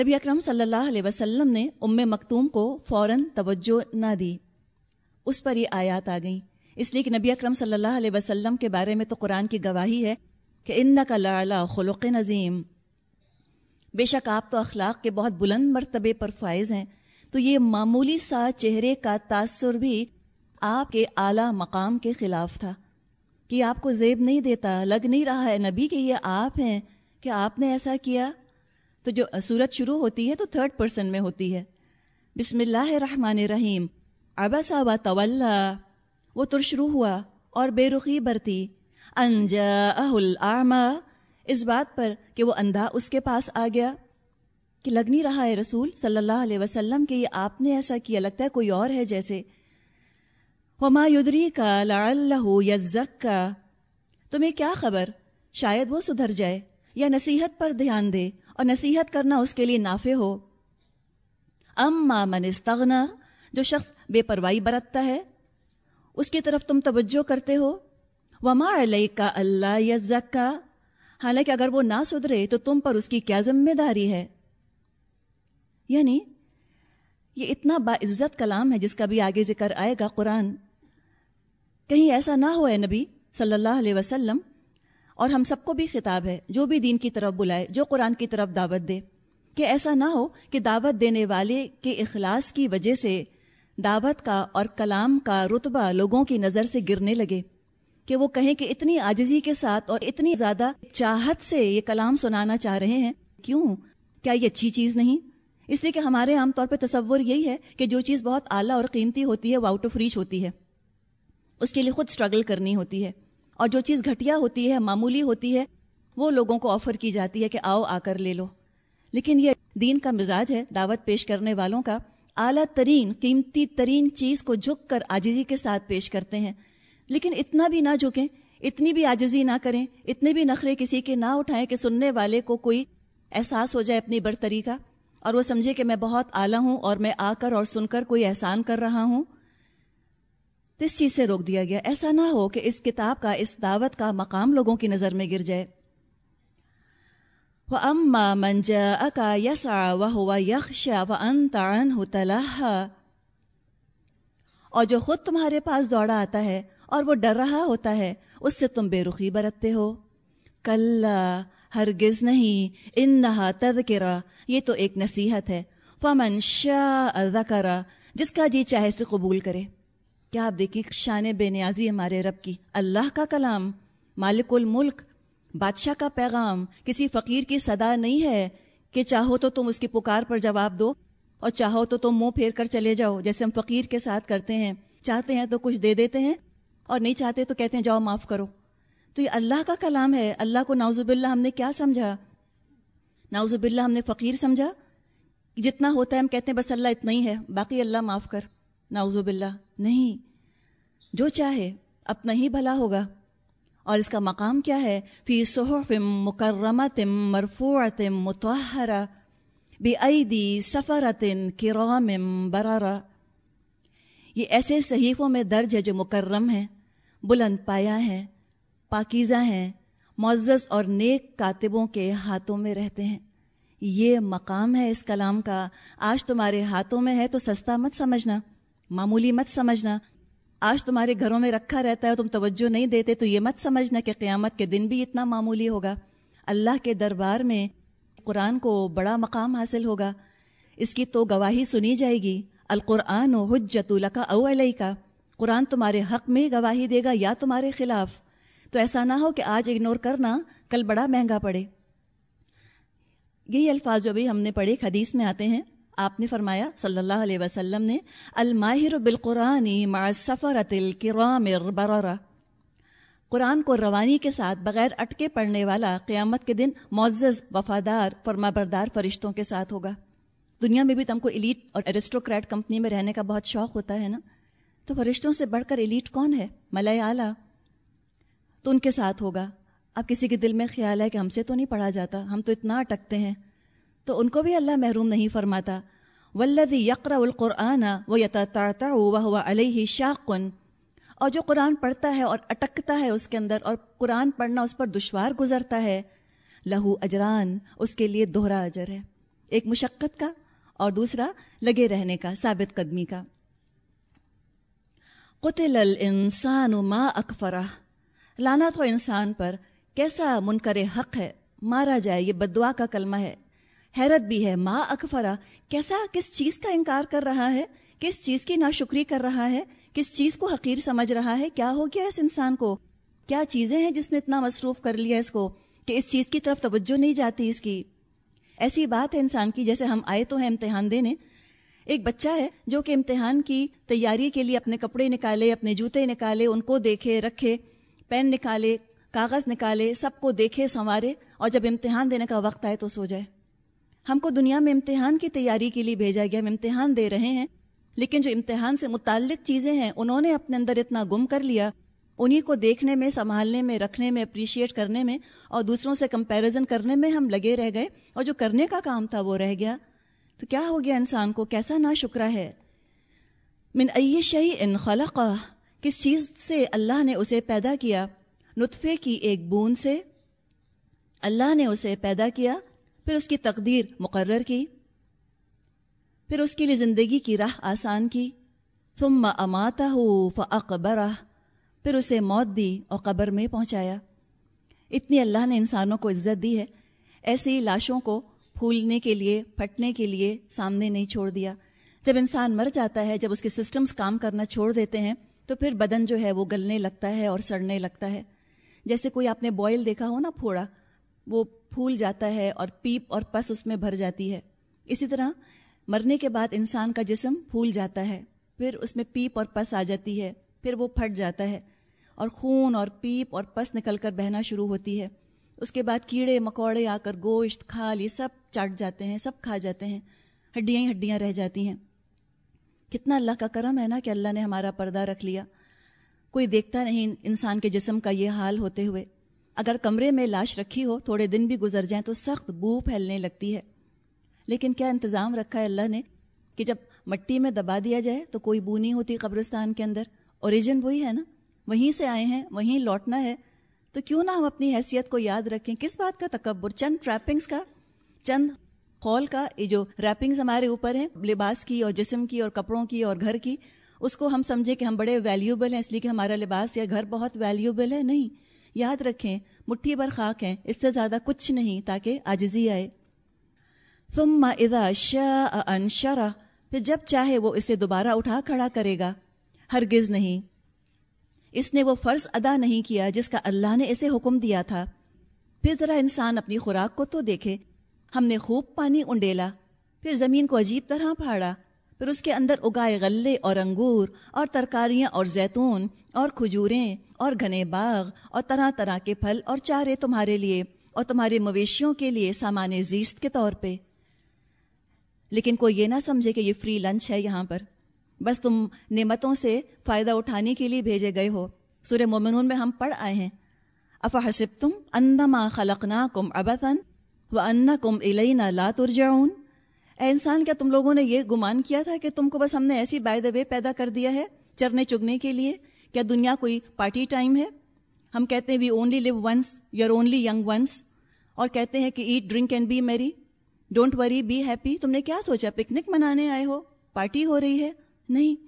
نبی اکرم صلی اللہ علیہ وسلم نے ام مکتوم کو فوراً توجہ نہ دی۔ اس پر یہ آیات آ گئیں۔ اس لیے کہ نبی اکرم صلی اللہ علیہ وسلم کے بارے میں تو قرآن کی گواہی ہے کہ ان کا لالا خلق نظیم بے شک آپ تو اخلاق کے بہت بلند مرتبے پر فائز ہیں۔ تو یہ معمولی سا چہرے کا تاثر بھی آپ کے اعلیٰ مقام کے خلاف تھا۔ کہ آپ کو زیب نہیں دیتا، لگ نہیں رہا ہے نبی کہ یہ آپ ہیں، کہ آپ نے ایسا کیا۔ تو جو صورت شروع ہوتی ہے تو تھرڈ پرسن میں ہوتی ہے۔ بسم اللہ الرحمن الرحیم۔ ابسا و طول وہ ترشرو ہوا اور بے رخی برتی۔ انجا العما اس بات پر کہ وہ اندھا اس کے پاس آ گیا کہ لگ نہیں رہا ہے رسول صلی اللہ علیہ وسلم کہ یہ آپ نے ایسا کیا، لگتا ہے کوئی اور ہے جیسے۔ وما یدری کا لعلہ یزک کا تمہیں کیا خبر؟ شاید وہ سدھر جائے یا نصیحت پر دھیان دے اور نصیحت کرنا اس کے لیے نافع ہو۔ اما من استغنا جو شخص بے پرواہی برتتا ہے، اس کی طرف تم توجہ کرتے ہو۔ وما علیہ کا اللہ یزک کا حالانکہ اگر وہ نہ سدھرے تو تم پر اس کی کیا ذمہ داری ہے؟ یعنی یہ اتنا باعزت کلام ہے جس کا بھی آگے ذکر آئے گا قرآن۔ کہیں ایسا نہ ہو نبی صلی اللہ علیہ وسلم، اور ہم سب کو بھی خطاب ہے، جو بھی دین کی طرف بلائے، جو قرآن کی طرف دعوت دے۔ کہ ایسا نہ ہو کہ دعوت دینے والے کے اخلاص کی وجہ سے دعوت کا اور کلام کا رتبہ لوگوں کی نظر سے گرنے لگے۔ کہ وہ کہیں کہ اتنی آجزی کے ساتھ اور اتنی زیادہ چاہت سے یہ کلام سنانا چاہ رہے ہیں۔ کیوں؟ کیا یہ اچھی چیز نہیں؟ اس لیے کہ ہمارے عام طور پہ تصور یہی ہے کہ جو چیز بہت اعلیٰ اور قیمتی ہوتی ہے وہ آؤٹ آف ریچ ہوتی ہے۔ اس کے لیے خود اسٹرگل کرنی ہوتی ہے۔ اور جو چیز گھٹیا ہوتی ہے، معمولی ہوتی ہے، وہ لوگوں کو آفر کی جاتی ہے کہ آؤ آ کر لے لو۔ لیکن یہ دین کا مزاج ہے، دعوت پیش کرنے والوں کا۔ اعلیٰ ترین، قیمتی ترین چیز کو جھک کر آجزی کے ساتھ پیش کرتے ہیں۔ لیکن اتنا بھی نہ جھکیں، اتنی بھی آجزی نہ کریں، اتنے بھی نخرے کسی کے نہ اٹھائیں کہ سننے والے کو کوئی احساس ہو جائے اپنی برتری کا۔ اور وہ سمجھے کہ میں بہت اعلیٰ ہوں اور میں آ کر اور سن کر کوئی احسان کر رہا ہوں۔ تو اس چیز سے روک دیا گیا۔ ایسا نہ ہو کہ اس کتاب کا، اس دعوت کا مقام لوگوں کی نظر میں گر جائے۔ وہ اما منجا اکا یسا و ہوا یکشا و ان تارن اور جو خود تمہارے پاس دوڑا آتا ہے اور وہ ڈر رہا ہوتا ہے، اس سے تم بے رخی برتتے ہو۔ کل ہرگز نہیں۔ ان نہا یہ تو ایک نصیحت ہے۔ فمن شاہ ذکرا جس کا جی چاہے سے قبول کرے۔ کیا آپ دیکھیے شان بے نیازی ہمارے رب کی۔ اللہ کا کلام، مالک الملک، بادشاہ کا پیغام، کسی فقیر کی صدا نہیں ہے کہ چاہو تو تم اس کی پکار پر جواب دو اور چاہو تو تم منہ پھیر کر چلے جاؤ، جیسے ہم فقیر کے ساتھ کرتے ہیں۔ چاہتے ہیں تو کچھ دے دیتے ہیں اور نہیں چاہتے تو کہتے ہیں، جاؤ معاف کرو۔ تو یہ اللہ کا کلام ہے۔ اللہ کو ناوزب اللہ ہم نے کیا سمجھا؟ ناوزب اللہ ہم نے فقیر سمجھا؟ جتنا ہوتا ہے ہم کہتے ہیں، بس اللہ اتنا ہی ہے، باقی اللہ معاف کر۔ ناوزب اللہ نہیں۔ جو چاہے، اپنا ہی بھلا ہوگا۔ اور اس کا مقام کیا ہے؟ فی صحف مکرمت مرفوعت متحرہ بی ایدی سفرت کرام برارا یہ ایسے صحیفوں میں درج ہے جو مکرم ہیں۔ بلند پایا ہیں، پاکیزہ ہیں، معزز اور نیک کاتبوں کے ہاتھوں میں رہتے ہیں۔ یہ مقام ہے اس کلام کا۔ آج تمہارے ہاتھوں میں ہے تو سستا مت سمجھنا، معمولی مت سمجھنا۔ آج تمہارے گھروں میں رکھا رہتا ہے، تم توجہ نہیں دیتے تو یہ مت سمجھنا کہ قیامت کے دن بھی اتنا معمولی ہوگا۔ اللہ کے دربار میں قرآن کو بڑا مقام حاصل ہوگا۔ اس کی تو گواہی سنی جائے گی۔ القرآن و حجت القا او علیہ کا قرآن تمہارے حق میں گواہی دے گا یا تمہارے خلاف۔ تو ایسا نہ ہو کہ آج اگنور کرنا کل بڑا مہنگا پڑے۔ یہی الفاظ جو بھی ہم نے پڑھے حدیث میں آتے ہیں۔ آپ نے فرمایا، صلی اللہ علیہ وسلم نے، الماہر بالقرآنی مع سفرت الکرام برارا قرآن کو روانی کے ساتھ بغیر اٹکے پڑھنے والا قیامت کے دن معزز، وفادار فرما بردار فرشتوں کے ساتھ ہوگا۔ دنیا میں بھی تم کو ایلیٹ اور ایرسٹوکریٹ کمپنی میں رہنے کا بہت شوق ہوتا ہے نا؟ تو فرشتوں سے بڑھ کر ایلیٹ کون ہے؟ ملائے اعلیٰ۔ تو ان کے ساتھ ہوگا۔ اب کسی کے دل میں خیال ہے کہ ہم سے تو نہیں پڑھا جاتا، ہم تو اتنا اٹکتے ہیں۔ تو ان کو بھی اللہ محروم نہیں فرماتا۔ ولدی یقرا القرآن و یتاطا و علیہ شاقن اور جو قرآن پڑھتا ہے اور اٹکتا ہے اس کے اندر، اور قرآن پڑھنا اس پر دشوار گزرتا ہے لہو اجران اس کے لیے دوہرا اجر ہے۔ ایک مشقت کا اور دوسرا لگے رہنے کا، ثابت قدمی کا۔ قتل الانسان ما اکفرہ۔ لانا تو انسان پر کیسا منکر حق ہے، مارا جائے، یہ بدعا کا کلمہ ہے۔ حیرت بھی ہے ماں اکفرا کیسا کس چیز کا انکار کر رہا ہے؟ کس چیز کی ناشکری کر رہا ہے؟ کس چیز کو حقیر سمجھ رہا ہے؟ کیا ہو گیا اس انسان کو؟ کیا چیزیں ہیں جس نے اتنا مصروف کر لیا اس کو کہ اس چیز کی طرف توجہ نہیں جاتی اس کی؟ ایسی بات ہے انسان کی، جیسے ہم آئے تو ہیں امتحان دینے ایک بچہ ہے جو کہ امتحان کی تیاری کے لیے اپنے کپڑے نکالے، اپنے جوتے نکالے، ان کو دیکھے، رکھے، پین نکالے، کاغذ نکالے، سب کو دیکھے، سنوارے، اور جب امتحان دینے کا وقت آئے تو سو جائے۔ ہم کو دنیا میں امتحان کی تیاری کے لیے بھیجا گیا، ہم امتحان دے رہے ہیں، لیکن جو امتحان سے متعلق چیزیں ہیں، انہوں نے اپنے اندر اتنا گم کر لیا۔ انہیں کو دیکھنے میں، سنبھالنے میں، رکھنے میں، اپریشیٹ کرنے میں، اور دوسروں سے کمپیریزن کرنے میں ہم لگے رہ گئے۔ اور جو کرنے کا کام تھا، وہ رہ گیا۔ تو کیا ہو گیا انسان کو؟ کیسا نا شکرہ ہے؟ من ائی شہی ان خلق کس چیز سے اللہ نے اسے پیدا کیا؟ نطفے کی ایک بوند سے۔ اللہ نے اسے پیدا کیا، پھر اس کی تقدیر مقرر کی۔ پھر اس کے لیے زندگی کی راہ آسان کی۔ ثم اماتا ہو فقبرہ پھر اسے موت دی اور قبر میں پہنچایا۔ اتنی اللہ نے انسانوں کو عزت دی ہے، ایسی لاشوں کو پھولنے کے لیے، پھٹنے کے لیے سامنے نہیں چھوڑ دیا۔ جب انسان مر جاتا ہے، جب اس کے سسٹمز کام کرنا چھوڑ دیتے ہیں، تو پھر بدن جو ہے وہ گلنے لگتا ہے اور سڑنے لگتا ہے۔ جیسے کوئی آپ نے بوائل دیکھا ہو نا پھوڑا، وہ پھول جاتا ہے اور پیپ اور پس اس میں بھر جاتی ہے۔ اسی طرح مرنے کے بعد انسان کا جسم پھول جاتا ہے، پھر اس میں پیپ اور پس آ جاتی ہے، پھر وہ پھٹ جاتا ہے اور خون اور پیپ اور پس نکل کر بہنا شروع ہوتی ہے۔ اس کے بعد کیڑے، مکوڑے آ کر گوشت، کھال، یہ سب چاٹ جاتے ہیں، سب کھا جاتے ہیں، ہڈیاں ہی ہڈیاں رہ جاتی ہیں۔ کتنا اللہ کا کرم ہے نا کہ اللہ نے ہمارا پردہ رکھ لیا۔ کوئی دیکھتا نہیں انسان کے جسم کا یہ حال ہوتے ہوئے۔ اگر کمرے میں لاش رکھی ہو، تھوڑے دن بھی گزر جائیں تو سخت بو پھیلنے لگتی ہے۔ لیکن کیا انتظام رکھا ہے اللہ نے کہ جب مٹی میں دبا دیا جائے تو کوئی بو نہیں ہوتی قبرستان کے اندر؟ اوریجن وہی ہے نا۔ وہیں سے آئے ہیں، وہیں لوٹنا ہے۔ تو کیوں نہ ہم اپنی حیثیت کو یاد رکھیں، کس بات کا تکبر؟ چند ٹریپنگس کا، چند خول کا، یہ جو ریپنگز ہمارے اوپر ہیں، لباس کی اور جسم کی اور کپڑوں کی اور گھر کی، اس کو ہم سمجھیں کہ ہم بڑے ویلیوبل ہیں، اس لیے کہ ہمارا لباس یا گھر بہت ویلیوبل ہے۔ نہیں، یاد رکھیں، مٹھی بھر خاک ہیں، اس سے زیادہ کچھ نہیں، تاکہ آجزی آئے۔ ثم اذا شاء انشرہ، پھر جب چاہے وہ اسے دوبارہ اٹھا کھڑا کرے گا۔ ہرگز نہیں۔ اس نے وہ فرض ادا نہیں کیا جس کا اللہ نے اسے حکم دیا تھا۔ پھر ذرا انسان اپنی خوراک کو تو دیکھے۔ ہم نے خوب پانی انڈیلا، پھر زمین کو عجیب طرح پھاڑا۔ پھر اس کے اندر اگائے غلے اور انگور اور ترکاریاں اور زیتون اور کھجوریں اور گھنے باغ اور طرح طرح کے پھل اور چارے تمہارے لیے اور تمہارے مویشیوں کے لیے سامان زیست کے طور پہ۔ لیکن کوئی یہ نہ سمجھے کہ یہ فری لنچ ہے یہاں پر۔ بس تم نعمتوں سے فائدہ اٹھانے کے لیے بھیجے گئے ہو۔ سورہ مومنون میں ہم پڑھ آئے ہیں۔ افا حسب تم اندما خلقنا کم ابتن و ان کم علینا لا ترجعون۔ اے انسان، کیا تم لوگوں نے یہ گمان کیا تھا کہ تم کو بس ہم نے ایسی بائی دا وے پیدا کر دیا ہے چرنے چگنے کے لیے؟ کیا دنیا کوئی پارٹی ٹائم ہے؟ ہم کہتے ہیں we only live once you are only young once اور کہتے ہیں کہ eat drink and be merry don't worry be happy تم نے کیا سوچا؟ پکنک منانے آئے ہو پارٹی ہو رہی ہے۔ نہیں،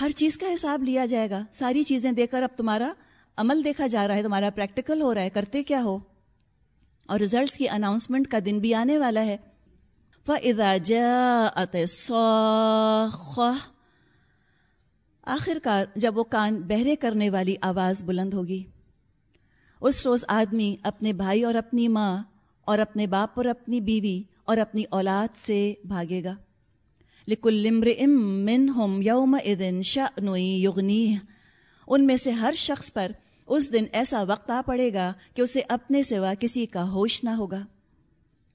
ہر چیز کا حساب لیا جائے گا۔ ساری چیزیں دیکھ کر اب تمہارا عمل دیکھا جا رہا ہے، تمہارا پریکٹیکل ہو رہا ہے، کرتے کیا ہو؟ اور رزلٹس کی اناؤنسمنٹ کا دن بھی آنے والا ہے۔ آخر کار جب وہ کان بہرے کرنے والی آواز بلند ہوگی۔ اس روز آدمی اپنے بھائی اور اپنی ماں اور اپنے باپ اور اپنی بیوی اور اپنی اولاد سے بھاگے گا۔ لکل ام من ہوم یوم ادن شنوئی یغنی ان میں سے ہر شخص پر اس دن ایسا وقت آ پڑے گا کہ اسے اپنے سوا کسی کا ہوش نہ ہوگا۔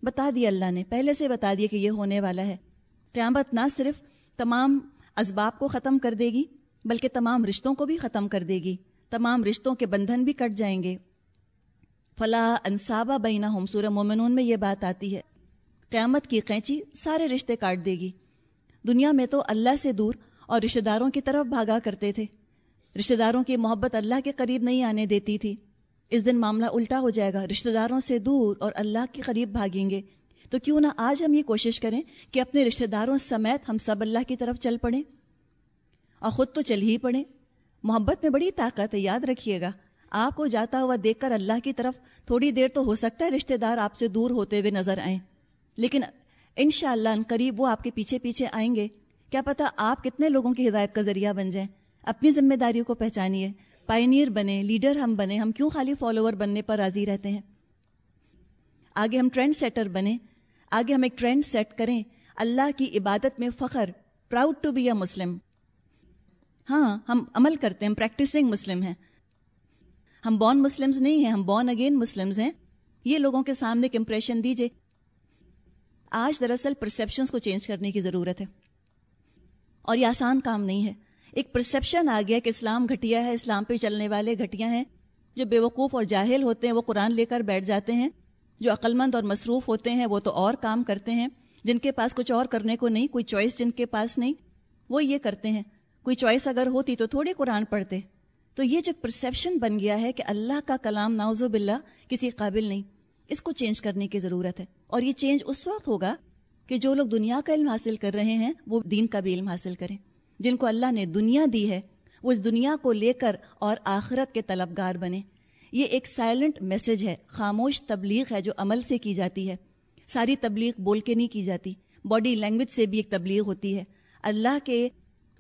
بتا دیا اللہ نے، پہلے سے بتا دیا کہ یہ ہونے والا ہے۔ قیامت نہ صرف تمام اسباب کو ختم کر دے گی، بلکہ تمام رشتوں کو بھی ختم کر دے گی۔ تمام رشتوں کے بندھن بھی کٹ جائیں گے۔ فلاح انصابہ بینہ ہم سورہ مومنون میں یہ بات آتی ہے۔ قیامت کی قینچی سارے رشتے کاٹ دے گی۔ دنیا میں تو اللہ سے دور اور رشتہ داروں کی طرف بھاگا کرتے تھے۔ رشتہ داروں کی محبت اللہ کے قریب نہیں آنے دیتی تھی۔ اس دن معاملہ الٹا ہو جائے گا۔ رشتہ داروں سے دور اور اللہ کے قریب بھاگیں گے۔ تو کیوں نہ آج ہم یہ کوشش کریں کہ اپنے رشتہ داروں سمیت ہم سب اللہ کی طرف چل پڑیں۔ اور خود تو چل ہی پڑیں۔ محبت میں بڑی طاقت ہے، یاد رکھیے گا۔ آپ کو جاتا ہوا دیکھ کر اللہ کی طرف تھوڑی دیر تو ہو سکتا ہے رشتہ دار آپ سے دور ہوتے ہوئے نظر آئیں۔ لیکن ان شاء اللہ قریب وہ آپ کے پیچھے پیچھے آئیں گے۔ کیا پتہ آپ کتنے لوگوں کی ہدایت کا ذریعہ بن جائیں۔ اپنی ذمہ داریوں کو پہچانیے۔ پائنیئر بنے لیڈر ہم بنے، ہم کیوں خالی فالوور بننے پر راضی رہتے ہیں؟ آگے ہم ٹرینڈ سیٹر بنے، آگے ہم ایک ٹرینڈ سیٹ کریں۔ اللہ کی عبادت میں فخر proud to be a Muslim ہاں ہم عمل کرتے ہیں پریکٹسنگ مسلم ہیں۔ ہم بورن مسلمز نہیں ہیں، ہم بورن اگین مسلمز ہیں۔ یہ لوگوں کے سامنے ایک امپریشن دیجیے آج دراصل پرسیپشنس کو چینج کرنے کی ضرورت ہے۔ اور یہ آسان کام نہیں ہے۔ ایک پرسیپشن آ گیا کہ اسلام گھٹیا ہے، اسلام پہ چلنے والے گھٹیا ہیں۔ جو بے وقوف اور جاہل ہوتے ہیں، وہ قرآن لے کر بیٹھ جاتے ہیں۔ جو عقلمند اور مصروف ہوتے ہیں، وہ تو اور کام کرتے ہیں۔ جن کے پاس کچھ اور کرنے کو نہیں، کوئی چوائس جن کے پاس نہیں، وہ یہ کرتے ہیں۔ کوئی چوائس اگر ہوتی تو تھوڑی قرآن پڑھتے۔ تو یہ جو پرسیپشن بن گیا ہے کہ اللہ کا کلام ناوز باللہ کسی قابل نہیں۔ اس کو چینج کرنے کی ضرورت ہے۔ اور یہ چینج اس وقت ہوگا کہ جو لوگ دنیا کا علم حاصل کر رہے ہیں، وہ دین کا بھی علم حاصل کریں۔ جن کو اللہ نے دنیا دی ہے، وہ اس دنیا کو لے کر اور آخرت کے طلبگار بنے یہ ایک سائلنٹ میسج ہے۔ خاموش تبلیغ ہے جو عمل سے کی جاتی ہے۔ ساری تبلیغ بول کے نہیں کی جاتی۔ باڈی لینگویج سے بھی ایک تبلیغ ہوتی ہے۔ اللہ کے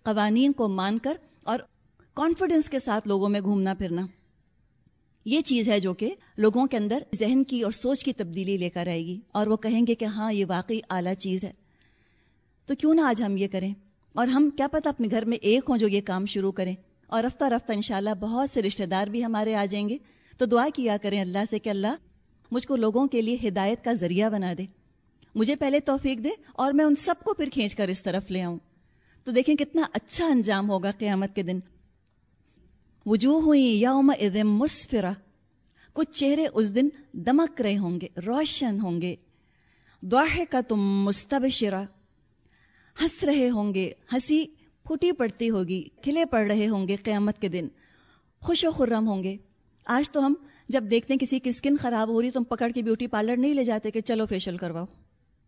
قوانین کو مان کر اور کانفیڈنس کے ساتھ لوگوں میں گھومنا پھرنا۔ یہ چیز ہے جو کہ لوگوں کے اندر ذہن کی اور سوچ کی تبدیلی لے کر آئے گی اور وہ کہیں گے کہ ہاں یہ واقعی اعلیٰ چیز ہے۔ تو کیوں نہ آج ہم یہ کریں؟ اور ہم کیا پتہ اپنے گھر میں ایک ہوں جو یہ کام شروع کریں۔ اور رفتہ رفتہ انشاءاللہ بہت سے رشتہ دار بھی ہمارے آ جائیں گے۔ تو دعا کیا کریں اللہ سے کہ اللہ مجھ کو لوگوں کے لیے ہدایت کا ذریعہ بنا دے۔ مجھے پہلے توفیق دے اور میں ان سب کو پھر کھینچ کر اس طرف لے آؤں۔ تو دیکھیں کتنا اچھا انجام ہوگا قیامت کے دن۔ وجوہ ہوئی یوم ادم مسفرا کچھ چہرے اس دن دمک رہے ہوں گے، روشن ہوں گے۔ دوح کا تم مستبشرا ہنس رہے ہوں گے، ہنسی پھوٹی پڑتی ہوگی، کھلے پڑ رہے ہوں گے قیامت کے دن۔ خوش و خرم ہوں گے۔ آج تو ہم جب دیکھتے ہیں کسی کی اسکن خراب ہو رہی تو ہم پکڑ کے بیوٹی پارلر نہیں لے جاتے کہ چلو فیشیل کرواؤ۔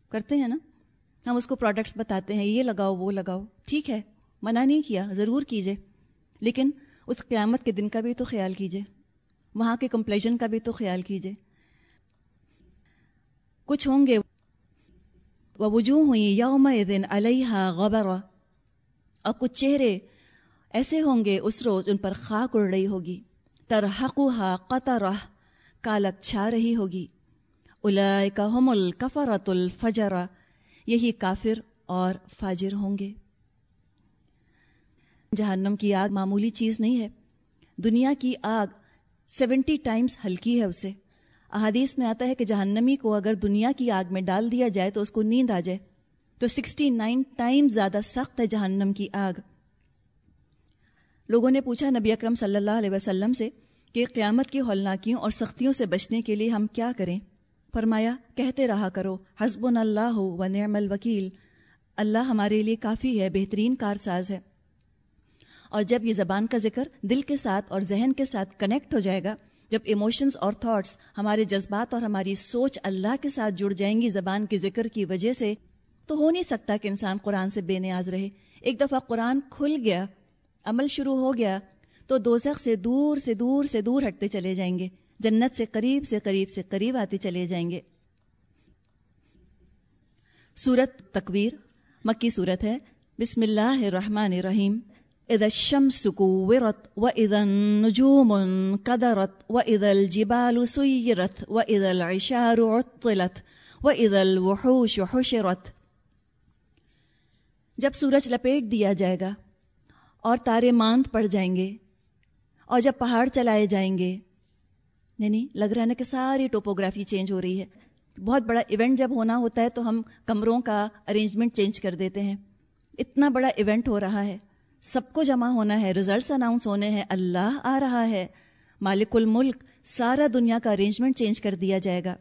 کرتے ہیں نا؟ ہم اس کو پروڈکٹس بتاتے ہیں، یہ لگاؤ، وہ لگاؤ۔ ٹھیک ہے، منع نہیں کیا، ضرور کیجیے لیکن اس قیامت کے دن کا بھی تو خیال کیجیے وہاں کے کمپلیجن کا بھی تو خیال کیجیے کچھ ہوں گے۔ وہ وجوہ ہوئیں یوم دن علیہ غبر اور کچھ چہرے ایسے ہوں گے اس روز ان پر خاک اڑ رہی ہوگی۔ ترحقها قطرہ۔ کالک چھا رہی ہوگی۔ هم الکفرت الفجر یہی کافر اور فاجر ہوں گے۔ جہنم کی آگ معمولی چیز نہیں ہے۔ دنیا کی آگ سیونٹی ٹائمز ہلکی ہے اسے۔ احادیث میں آتا ہے کہ جہنمی کو اگر دنیا کی آگ میں ڈال دیا جائے تو اس کو نیند آ جائے۔ تو سکسٹی نائن ٹائم زیادہ سخت ہے جہنم کی آگ۔ لوگوں نے پوچھا نبی اکرم صلی اللہ علیہ وسلم سے کہ قیامت کی ہولناکیوں اور سختیوں سے بچنے کے لیے ہم کیا کریں؟ فرمایا، کہتے رہا کرو حسب اللہ و نعم الوکیل۔ اللہ ہمارے لیے کافی ہے، بہترین کار ساز ہے۔ اور جب یہ زبان کا ذکر دل کے ساتھ اور ذہن کے ساتھ کنیکٹ ہو جائے گا، جب ایموشنز اور تھاٹس ہمارے جذبات اور ہماری سوچ اللہ کے ساتھ جڑ جائیں گی زبان کے ذکر کی وجہ سے، تو ہو نہیں سکتا کہ انسان قرآن سے بے نیاز رہے۔ ایک دفعہ قرآن کھل گیا، عمل شروع ہو گیا، تو دوزخ سے دور سے دور سے دور ہٹتے چلے جائیں گے۔ جنت سے قریب سے قریب سے قریب آتے چلے جائیں گے۔ سورت تکویر مکی صورت ہے۔ بسم اللہ الرحمن الرحیم۔ اذا الشمس كورت واذا النجوم انقدرت واذا الجبال سيرت واذا العشار عطلت واذا الوحوش حشرت۔ جب سورج لپیٹ دیا جائے گا اور تارے ماند پڑ جائیں گے اور جب پہاڑ چلائے جائیں گے یعنی لگ رہا ہے نا کہ ساری ٹوپوگرافی چینج ہو رہی ہے۔ بہت بڑا ایونٹ جب ہونا ہوتا ہے تو ہم کمروں کا ارینجمنٹ چینج کر دیتے ہیں۔ اتنا بڑا ایونٹ ہو رہا ہے۔ سب کو جمع ہونا ہے ریزلٹس اناؤنس ہونے ہیں، اللہ آ رہا ہے۔ مالک الملک، سارا دنیا کا ارینجمنٹ چینج کر دیا جائے گا۔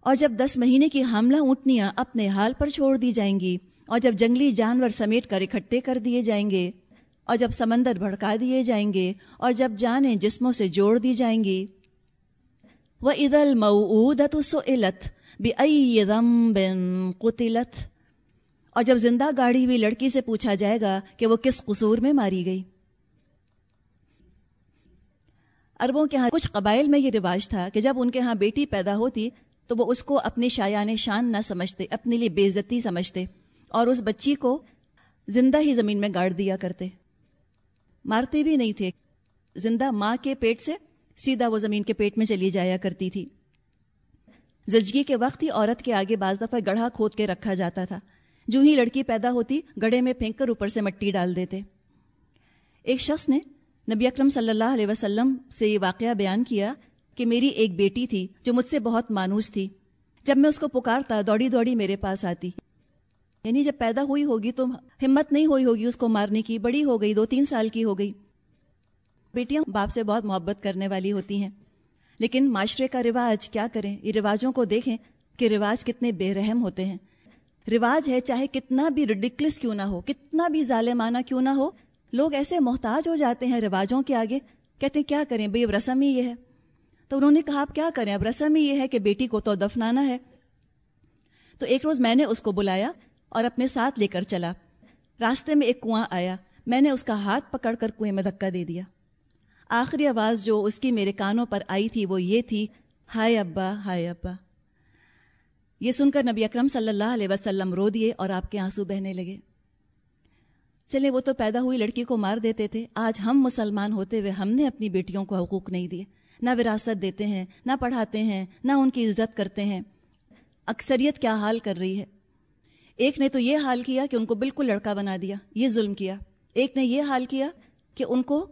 اور جب دس مہینے کی حاملہ اونٹنیاں اپنے حال پر چھوڑ دی جائیں گی، اور جب جنگلی جانور سمیٹ کر اکٹھے کر دیے جائیں گے، اور جب سمندر بھڑکا دیے جائیں گے، اور جب جانیں جسموں سے جوڑ دی جائیں گی۔ وہ عید المعودت سلت بن قطلت اور جب زندہ گاڑی ہوئی لڑکی سے پوچھا جائے گا کہ وہ کس قصور میں ماری گئی۔ اربوں کے ہاں کچھ قبائل میں یہ رواج تھا کہ جب ان کے ہاں بیٹی پیدا ہوتی تو وہ اس کو اپنی شایان شان نہ سمجھتے، اپنے لیے بے عزتی سمجھتے اور اس بچی کو زندہ ہی زمین میں گاڑ دیا کرتے۔ مارتے بھی نہیں تھے۔ زندہ ماں کے پیٹ سے سیدھا وہ زمین کے پیٹ میں چلی جایا کرتی تھی۔ زچگی کے وقت ہی عورت کے آگے بعض دفعہ گڑھا کھود کے رکھا جاتا تھا۔ جو ہی لڑکی پیدا ہوتی، گڑھے میں پھینک کر اوپر سے مٹی ڈال دیتے۔ ایک شخص نے نبی اکرم صلی اللہ علیہ وسلم سے یہ واقعہ بیان کیا کہ میری ایک بیٹی تھی جو مجھ سے بہت مانوس تھی۔ جب میں اس کو پکارتا، دوڑی دوڑی میرے پاس آتی۔ یعنی جب پیدا ہوئی ہوگی تو ہمت نہیں ہوئی ہوگی اس کو مارنے کی، بڑی ہو گئی، دو تین سال کی ہو گئی۔ بیٹیاں باپ سے بہت محبت کرنے والی ہوتی ہیں۔ لیکن معاشرے کا رواج کیا کریں؟ یہ رواجوں کو دیکھیں کہ رواج کتنے بے رحم ہوتے ہیں۔ رواج ہے چاہے کتنا بھی ریڈیکلس کیوں نہ ہو، کتنا بھی ظالمانہ کیوں نہ ہو، لوگ ایسے محتاج ہو جاتے ہیں رواجوں کے آگے، کہتے ہیں کیا کریں؟ بھائی اب رسم ہی یہ ہے۔ تو انہوں نے کہا آپ کیا کریں؟ اب رسم ہی یہ ہے کہ بیٹی کو تو دفنانا ہے۔ تو ایک روز میں نے اس کو بلایا اور اپنے ساتھ لے کر چلا۔ راستے میں ایک کنواں آیا۔ میں نے اس کا ہاتھ پکڑ کر کنویں میں دھکا دے دیا۔ آخری آواز جو اس کی میرے کانوں پر آئی تھی وہ یہ تھی، ہائے ابا ہائے ابا۔ یہ سن کر نبی اکرم صلی اللہ علیہ وسلم رو دیے اور آپ کے آنسو بہنے لگے۔ چلے، وہ تو پیدا ہوئی لڑکی کو مار دیتے تھے۔ آج ہم مسلمان ہوتے ہوئے ہم نے اپنی بیٹیوں کو حقوق نہیں دیے۔ نہ وراثت دیتے ہیں، نہ پڑھاتے ہیں، نہ ان کی عزت کرتے ہیں۔ اکثریت کیا حال کر رہی ہے؟ ایک نے تو یہ حال کیا کہ ان کو بالکل لڑکا بنا دیا، یہ ظلم کیا۔ ایک نے یہ حال کیا کہ ان کو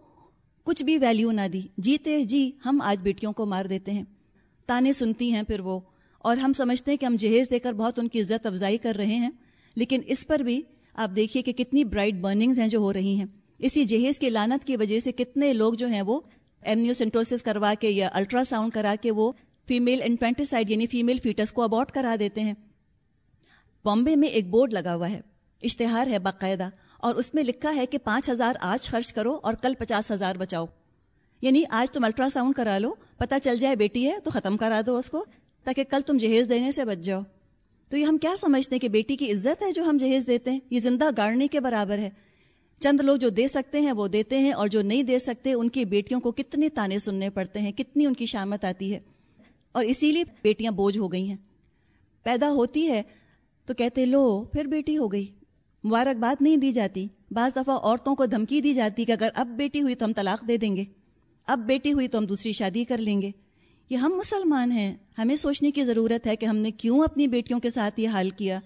کچھ بھی ویلیو نہ دی۔ جیتے جی ہم آج بیٹیوں کو مار دیتے ہیں۔ تانے سنتی ہیں پھر وہ۔ اور ہم سمجھتے ہیں کہ ہم جہیز دے کر بہت ان کی عزت افزائی کر رہے ہیں، لیکن اس پر بھی آپ دیکھیے کہ کتنی برائٹ برننگز ہیں جو ہو رہی ہیں۔ اسی جہیز کی لانت کی وجہ سے کتنے لوگ جو ہیں وہ ایمنیو سینٹوسس کروا کے یا الٹرا ساؤنڈ کرا کے وہ فیمیل انفینٹیسائڈ یعنی فیمیل فیٹس کو اباٹ کرا دیتے ہیں۔ بامبے میں ایک بورڈ لگا ہوا ہے، اشتہار ہے باقاعدہ، اور اس میں لکھا ہے کہ پانچ ہزار آج خرچ کرو اور کل پچاس ہزار بچاؤ۔ یعنی آج تم الٹرا ساؤنڈ کرا لو، پتہ چل جائے بیٹی ہے تو ختم کرا دو اس کو۔ تاکہ کل تم جہیز دینے سے بچ جاؤ۔ تو یہ ہم کیا سمجھتے ہیں کہ بیٹی کی عزت ہے جو ہم جہیز دیتے ہیں؟ یہ زندہ گاڑنے کے برابر ہے۔ چند لوگ جو دے سکتے ہیں وہ دیتے ہیں اور جو نہیں دے سکتے، ان کی بیٹیوں کو کتنے تانے سننے پڑتے ہیں، کتنی ان کی شامت آتی ہے۔ اور اسی لیے بیٹیاں بوجھ ہو گئی ہیں۔ پیدا ہوتی ہے تو کہتے، لو، پھر بیٹی ہو گئی۔ مبارکباد نہیں دی جاتی۔ بعض دفعہ عورتوں کو دھمکی دی جاتی کہ اگر اب بیٹی ہوئی تو ہم طلاق دے دیں گے۔ اب بیٹی ہوئی تو ہم دوسری شادی کر لیں گے۔ یہ ہم مسلمان ہیں، ہمیں سوچنے کی ضرورت ہے کہ ہم نے کیوں اپنی بیٹیوں کے ساتھ یہ حال کیا؟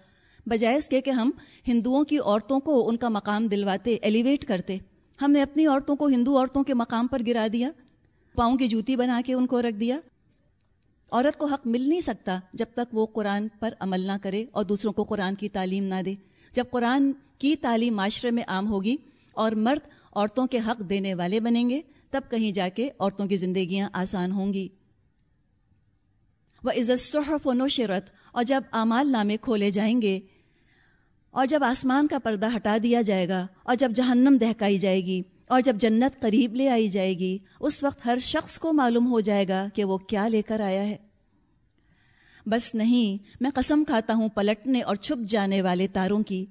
بجائے اس کے کہ ہم ہندوؤں کی عورتوں کو ان کا مقام دلواتے ایلیویٹ کرتے۔ ہم نے اپنی عورتوں کو ہندو عورتوں کے مقام پر گرا دیا، پاؤں کی جوتی بنا کے ان کو رکھ دیا۔ عورت کو حق مل نہیں سکتا جب تک وہ قرآن پر عمل نہ کرے اور دوسروں کو قرآن کی تعلیم نہ دے۔ جب قرآن کی تعلیم معاشرے میں عام ہوگی اور مرد عورتوں کے حق دینے والے بنیں گے، تب کہیں جا کے عورتوں کی زندگیاں آسان ہوں گی۔ وہ عزت صحف و نوشرت اور جب اعمال نامے کھولے جائیں گے اور جب آسمان کا پردہ ہٹا دیا جائے گا اور جب جہنم دہکائی جائے گی اور جب جنت قریب لے آئی جائے گی، اس وقت ہر شخص کو معلوم ہو جائے گا کہ وہ کیا لے کر آیا ہے۔ بس نہیں، میں قسم کھاتا ہوں پلٹنے اور چھپ جانے والے تاروں کی۔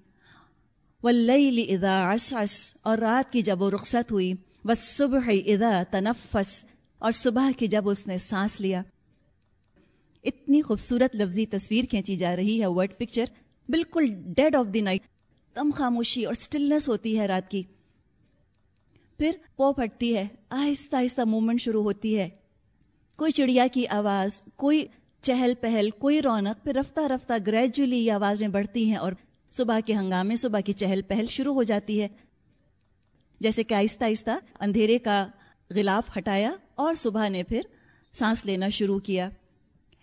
ولی ادا عصعص اور رات کی جب وہ رخصت ہوئی۔ بس صبح ادا تنفس اور صبح کی جب اس نے سانس لیا۔ اتنی خوبصورت لفظی تصویر کھینچی جا رہی ہے ورڈ پکچر بالکل ڈیڈ آف دی نائٹ کم خاموشی اور اسٹلنس ہوتی ہے رات کی۔ پھر پو پھٹتی ہے، آہستہ آہستہ موومنٹ شروع ہوتی ہے۔ کوئی چڑیا کی آواز، کوئی چہل پہل، کوئی رونق، پھر رفتہ رفتہ گریجولی یہ آوازیں بڑھتی ہیں اور صبح کے ہنگامے، صبح کی چہل پہل شروع ہو جاتی ہے۔ جیسے کہ آہستہ آہستہ اندھیرے کا غلاف ہٹایا اور صبح نے پھر سانس لینا شروع کیا۔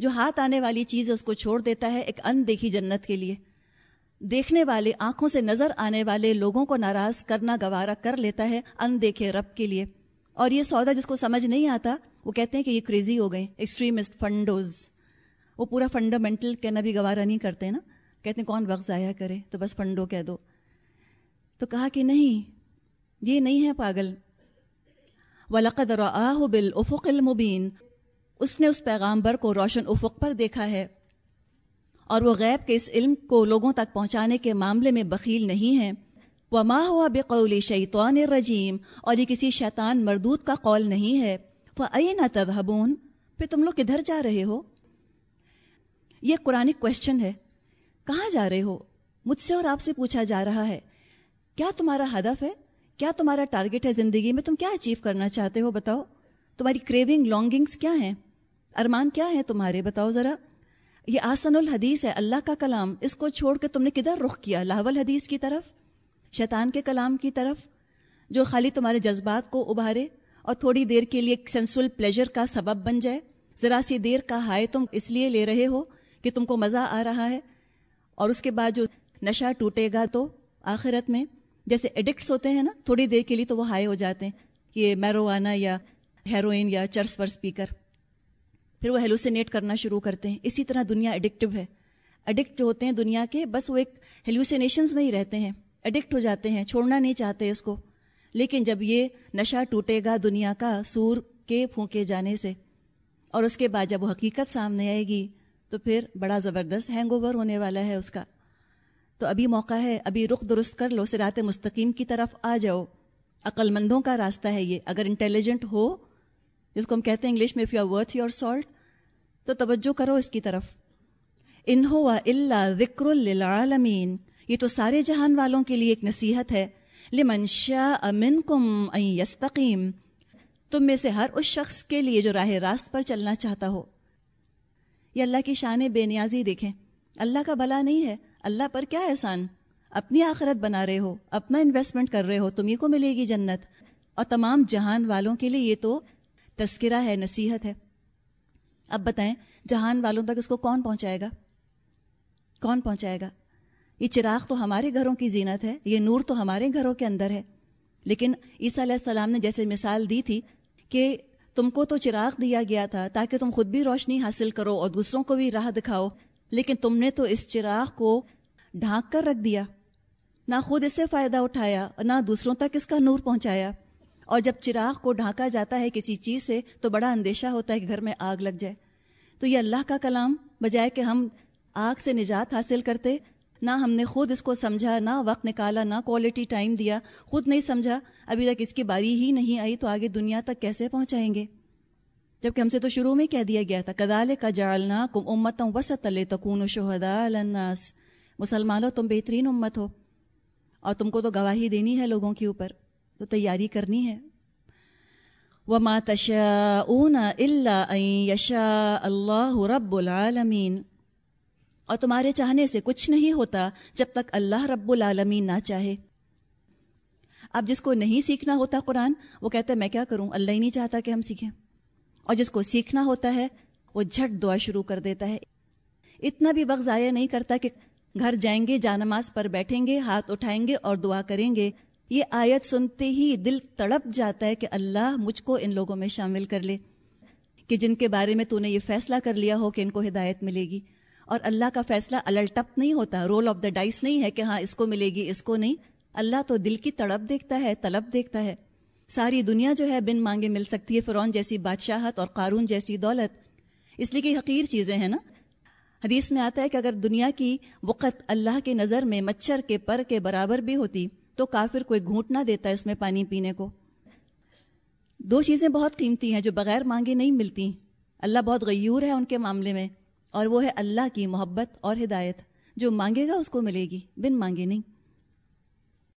جو ہاتھ آنے والی چیز ہے اس کو چھوڑ دیتا ہے ایک ان دیکھی جنت کے لیے۔ دیکھنے والے، آنکھوں سے نظر آنے والے لوگوں کو ناراض کرنا گوارا کر لیتا ہے ان دیکھے رب کے لیے۔ اور یہ سودا جس کو سمجھ نہیں آتا، وہ کہتے ہیں کہ یہ کریزی ہو گئے ایکسٹریمسٹ فنڈوز وہ پورا فنڈامنٹل کہنا بھی گوارا نہیں کرتے نا۔ کہتے ہیں کون وقت ضائع کرے، تو بس فنڈو کہہ دو۔ تو کہا کہ نہیں، یہ نہیں ہے پاگل۔ ولاقد راہ بل افق المبین اس نے اس پیغامبر کو روشن افق پر دیکھا ہے اور وہ غیب کے اس علم کو لوگوں تک پہنچانے کے معاملے میں بخیل نہیں ہے۔ وہ ماں ہوا بقول شیطان رجیم اور یہ کسی شیطان مردود کا قول نہیں ہے۔ وہ اے نہ تدہبون پھر تم لوگ کدھر جا رہے ہو؟ یہ قرآن کوشچن ہے۔ کہاں جا رہے ہو؟ مجھ سے اور آپ سے پوچھا جا رہا ہے۔ کیا تمہارا ہدف ہے؟ کیا تمہارا ٹارگٹ ہے زندگی میں؟ تم کیا اچیو کرنا چاہتے ہو بتاؤ؟ تمہاری کریونگ لانگنگس کیا ہیں؟ ارمان، کیا ہے تمہارے؟ بتاؤ ذرا۔ یہ آسن الحدیث ہے، اللہ کا کلام۔ اس کو چھوڑ کے تم نے کدھر رخ کیا؟ لاہول حدیث کی طرف؟ شیطان کے کلام کی طرف؟ جو خالی تمہارے جذبات کو ابھارے اور تھوڑی دیر کے لیے ایک سینسول پلیجر کا سبب بن جائے؟ ذرا سی دیر کا ہائے تم اس لیے لے رہے ہو کہ تم کو مزہ آ رہا ہے؟ اور اس کے بعد جو نشہ ٹوٹے گا تو آخرت میں؟ جیسے ایڈکٹس ہوتے ہیں نا، تھوڑی دیر کے لیے تو وہ ہائے ہو جاتے ہیں کہ میرووانا یا ہیروئن یا چرس ورس پی کر پھر وہ ہیلوسینیٹ کرنا شروع کرتے ہیں۔ اسی طرح دنیا ایڈکٹیو ہے۔ ایڈکٹ جو ہوتے ہیں دنیا کے، بس وہ ایک ہیلوسینیشنز میں ہی رہتے ہیں۔ ایڈکٹ ہو جاتے ہیں، چھوڑنا نہیں چاہتے اس کو۔ لیکن جب یہ نشہ ٹوٹے گا دنیا کا سور کے پھونکے جانے سے، اور اس کے بعد جب وہ حقیقت سامنے آئے گی، تو پھر بڑا زبردست ہینگ اوور ہونے والا ہے اس کا۔ تو ابھی موقع ہے، ابھی رخ درست کر لو سرات مستقیم کی طرف آ جاؤ۔ عقل مندوں کا راستہ ہے یہ۔ اگر انٹیلیجنٹ ہو جس کو ہم کہتے ہیں انگلش میں if you are worth your salt تو توجہ کرو اس کی طرف۔ انہو اللہ ذکر للعالمین، یہ تو سارے جہان والوں کے لیے ایک نصیحت ہے۔ لمن شاء منکم ان یستقیم، تم میں سے ہر اس شخص کے لیے جو راہ راست پر چلنا چاہتا ہو۔ یہ اللہ کی شان بے نیازی دیکھیں۔ اللہ کا بلا نہیں ہے، اللہ پر کیا احسان؟ اپنی آخرت بنا رہے ہو، اپنا انویسٹمنٹ کر رہے ہو تمہیں کو ملے گی جنت۔ اور تمام جہان والوں کے لیے یہ تو تذکرہ ہے، نصیحت ہے۔ اب بتائیں، جہان والوں تک اس کو کون پہنچائے گا؟ کون پہنچائے گا؟ یہ چراغ تو ہمارے گھروں کی زینت ہے، یہ نور تو ہمارے گھروں کے اندر ہے۔ لیکن عیسیٰ علیہ السلام نے جیسے مثال دی تھی کہ تم کو تو چراغ دیا گیا تھا تاکہ تم خود بھی روشنی حاصل کرو اور دوسروں کو بھی راہ دکھاؤ، لیکن تم نے تو اس چراغ کو ڈھانک کر رکھ دیا۔ نہ خود اس سے فائدہ اٹھایا نہ دوسروں تک اس کا نور پہنچایا۔ اور جب چراغ کو ڈھانکا جاتا ہے کسی چیز سے، تو بڑا اندیشہ ہوتا ہے کہ گھر میں آگ لگ جائے۔ تو یہ اللہ کا کلام، بجائے کہ ہم آگ سے نجات حاصل کرتے، نہ ہم نے خود اس کو سمجھا، نہ وقت نکالا، نہ کوالٹی ٹائم دیا، خود نہیں سمجھا۔ ابھی تک اس کی باری ہی نہیں آئی، تو آگے دنیا تک کیسے پہنچائیں گے؟ جبکہ ہم سے تو شروع میں کہہ دیا گیا تھا کدال کا جالنا کم امت وسط تکون و شہدا الناس مسلمانوں، تم بہترین امت ہو، اور تم کو تو گواہی دینی ہے لوگوں کے اوپر۔ تو تیاری کرنی ہے۔ وہ ماتشا اون اللہ یشا اللہ رب العالمین اور تمہارے چاہنے سے کچھ نہیں ہوتا جب تک اللہ رب العالمین نہ چاہے۔ اب جس کو نہیں سیکھنا ہوتا قرآن، وہ کہتا ہے، میں کیا کروں؟ اللہ ہی نہیں چاہتا کہ ہم سیکھیں۔ اور جس کو سیکھنا ہوتا ہے، وہ جھٹ دعا شروع کر دیتا ہے۔ اتنا بھی وقت ضائع نہیں کرتا کہ گھر جائیں گے، جانماز پر بیٹھیں گے، ہاتھ اٹھائیں گے اور دعا کریں گے۔ یہ آیت سنتے ہی دل تڑپ جاتا ہے کہ اللہ مجھ کو ان لوگوں میں شامل کر لے، کہ جن کے بارے میں تو نے یہ فیصلہ کر لیا ہو کہ ان کو ہدایت ملے گی۔ اور اللہ کا فیصلہ الٹپ نہیں ہوتا رول آف دا ڈائس نہیں ہے کہ ہاں اس کو ملے گی، اس کو نہیں۔ اللہ تو دل کی تڑپ دیکھتا ہے، طلب دیکھتا ہے۔ ساری دنیا جو ہے بن مانگے مل سکتی ہے، فرعون جیسی بادشاہت اور قارون جیسی دولت۔ اس لیے کہ حقیر چیزیں ہیں نا۔ حدیث میں آتا ہے کہ اگر دنیا کی وقت اللہ کی نظر میں مچھر کے پر کے برابر بھی ہوتی تو کافر کوئی گھونٹ نہ دیتا اس میں پانی پینے کو۔ دو چیزیں بہت قیمتی ہیں جو بغیر مانگے نہیں ملتی۔ اللہ بہت غیور ہے ان کے معاملے میں اور وہ ہے اللہ کی محبت اور ہدایت۔ جو مانگے گا اس کو ملے گی، بن مانگے نہیں۔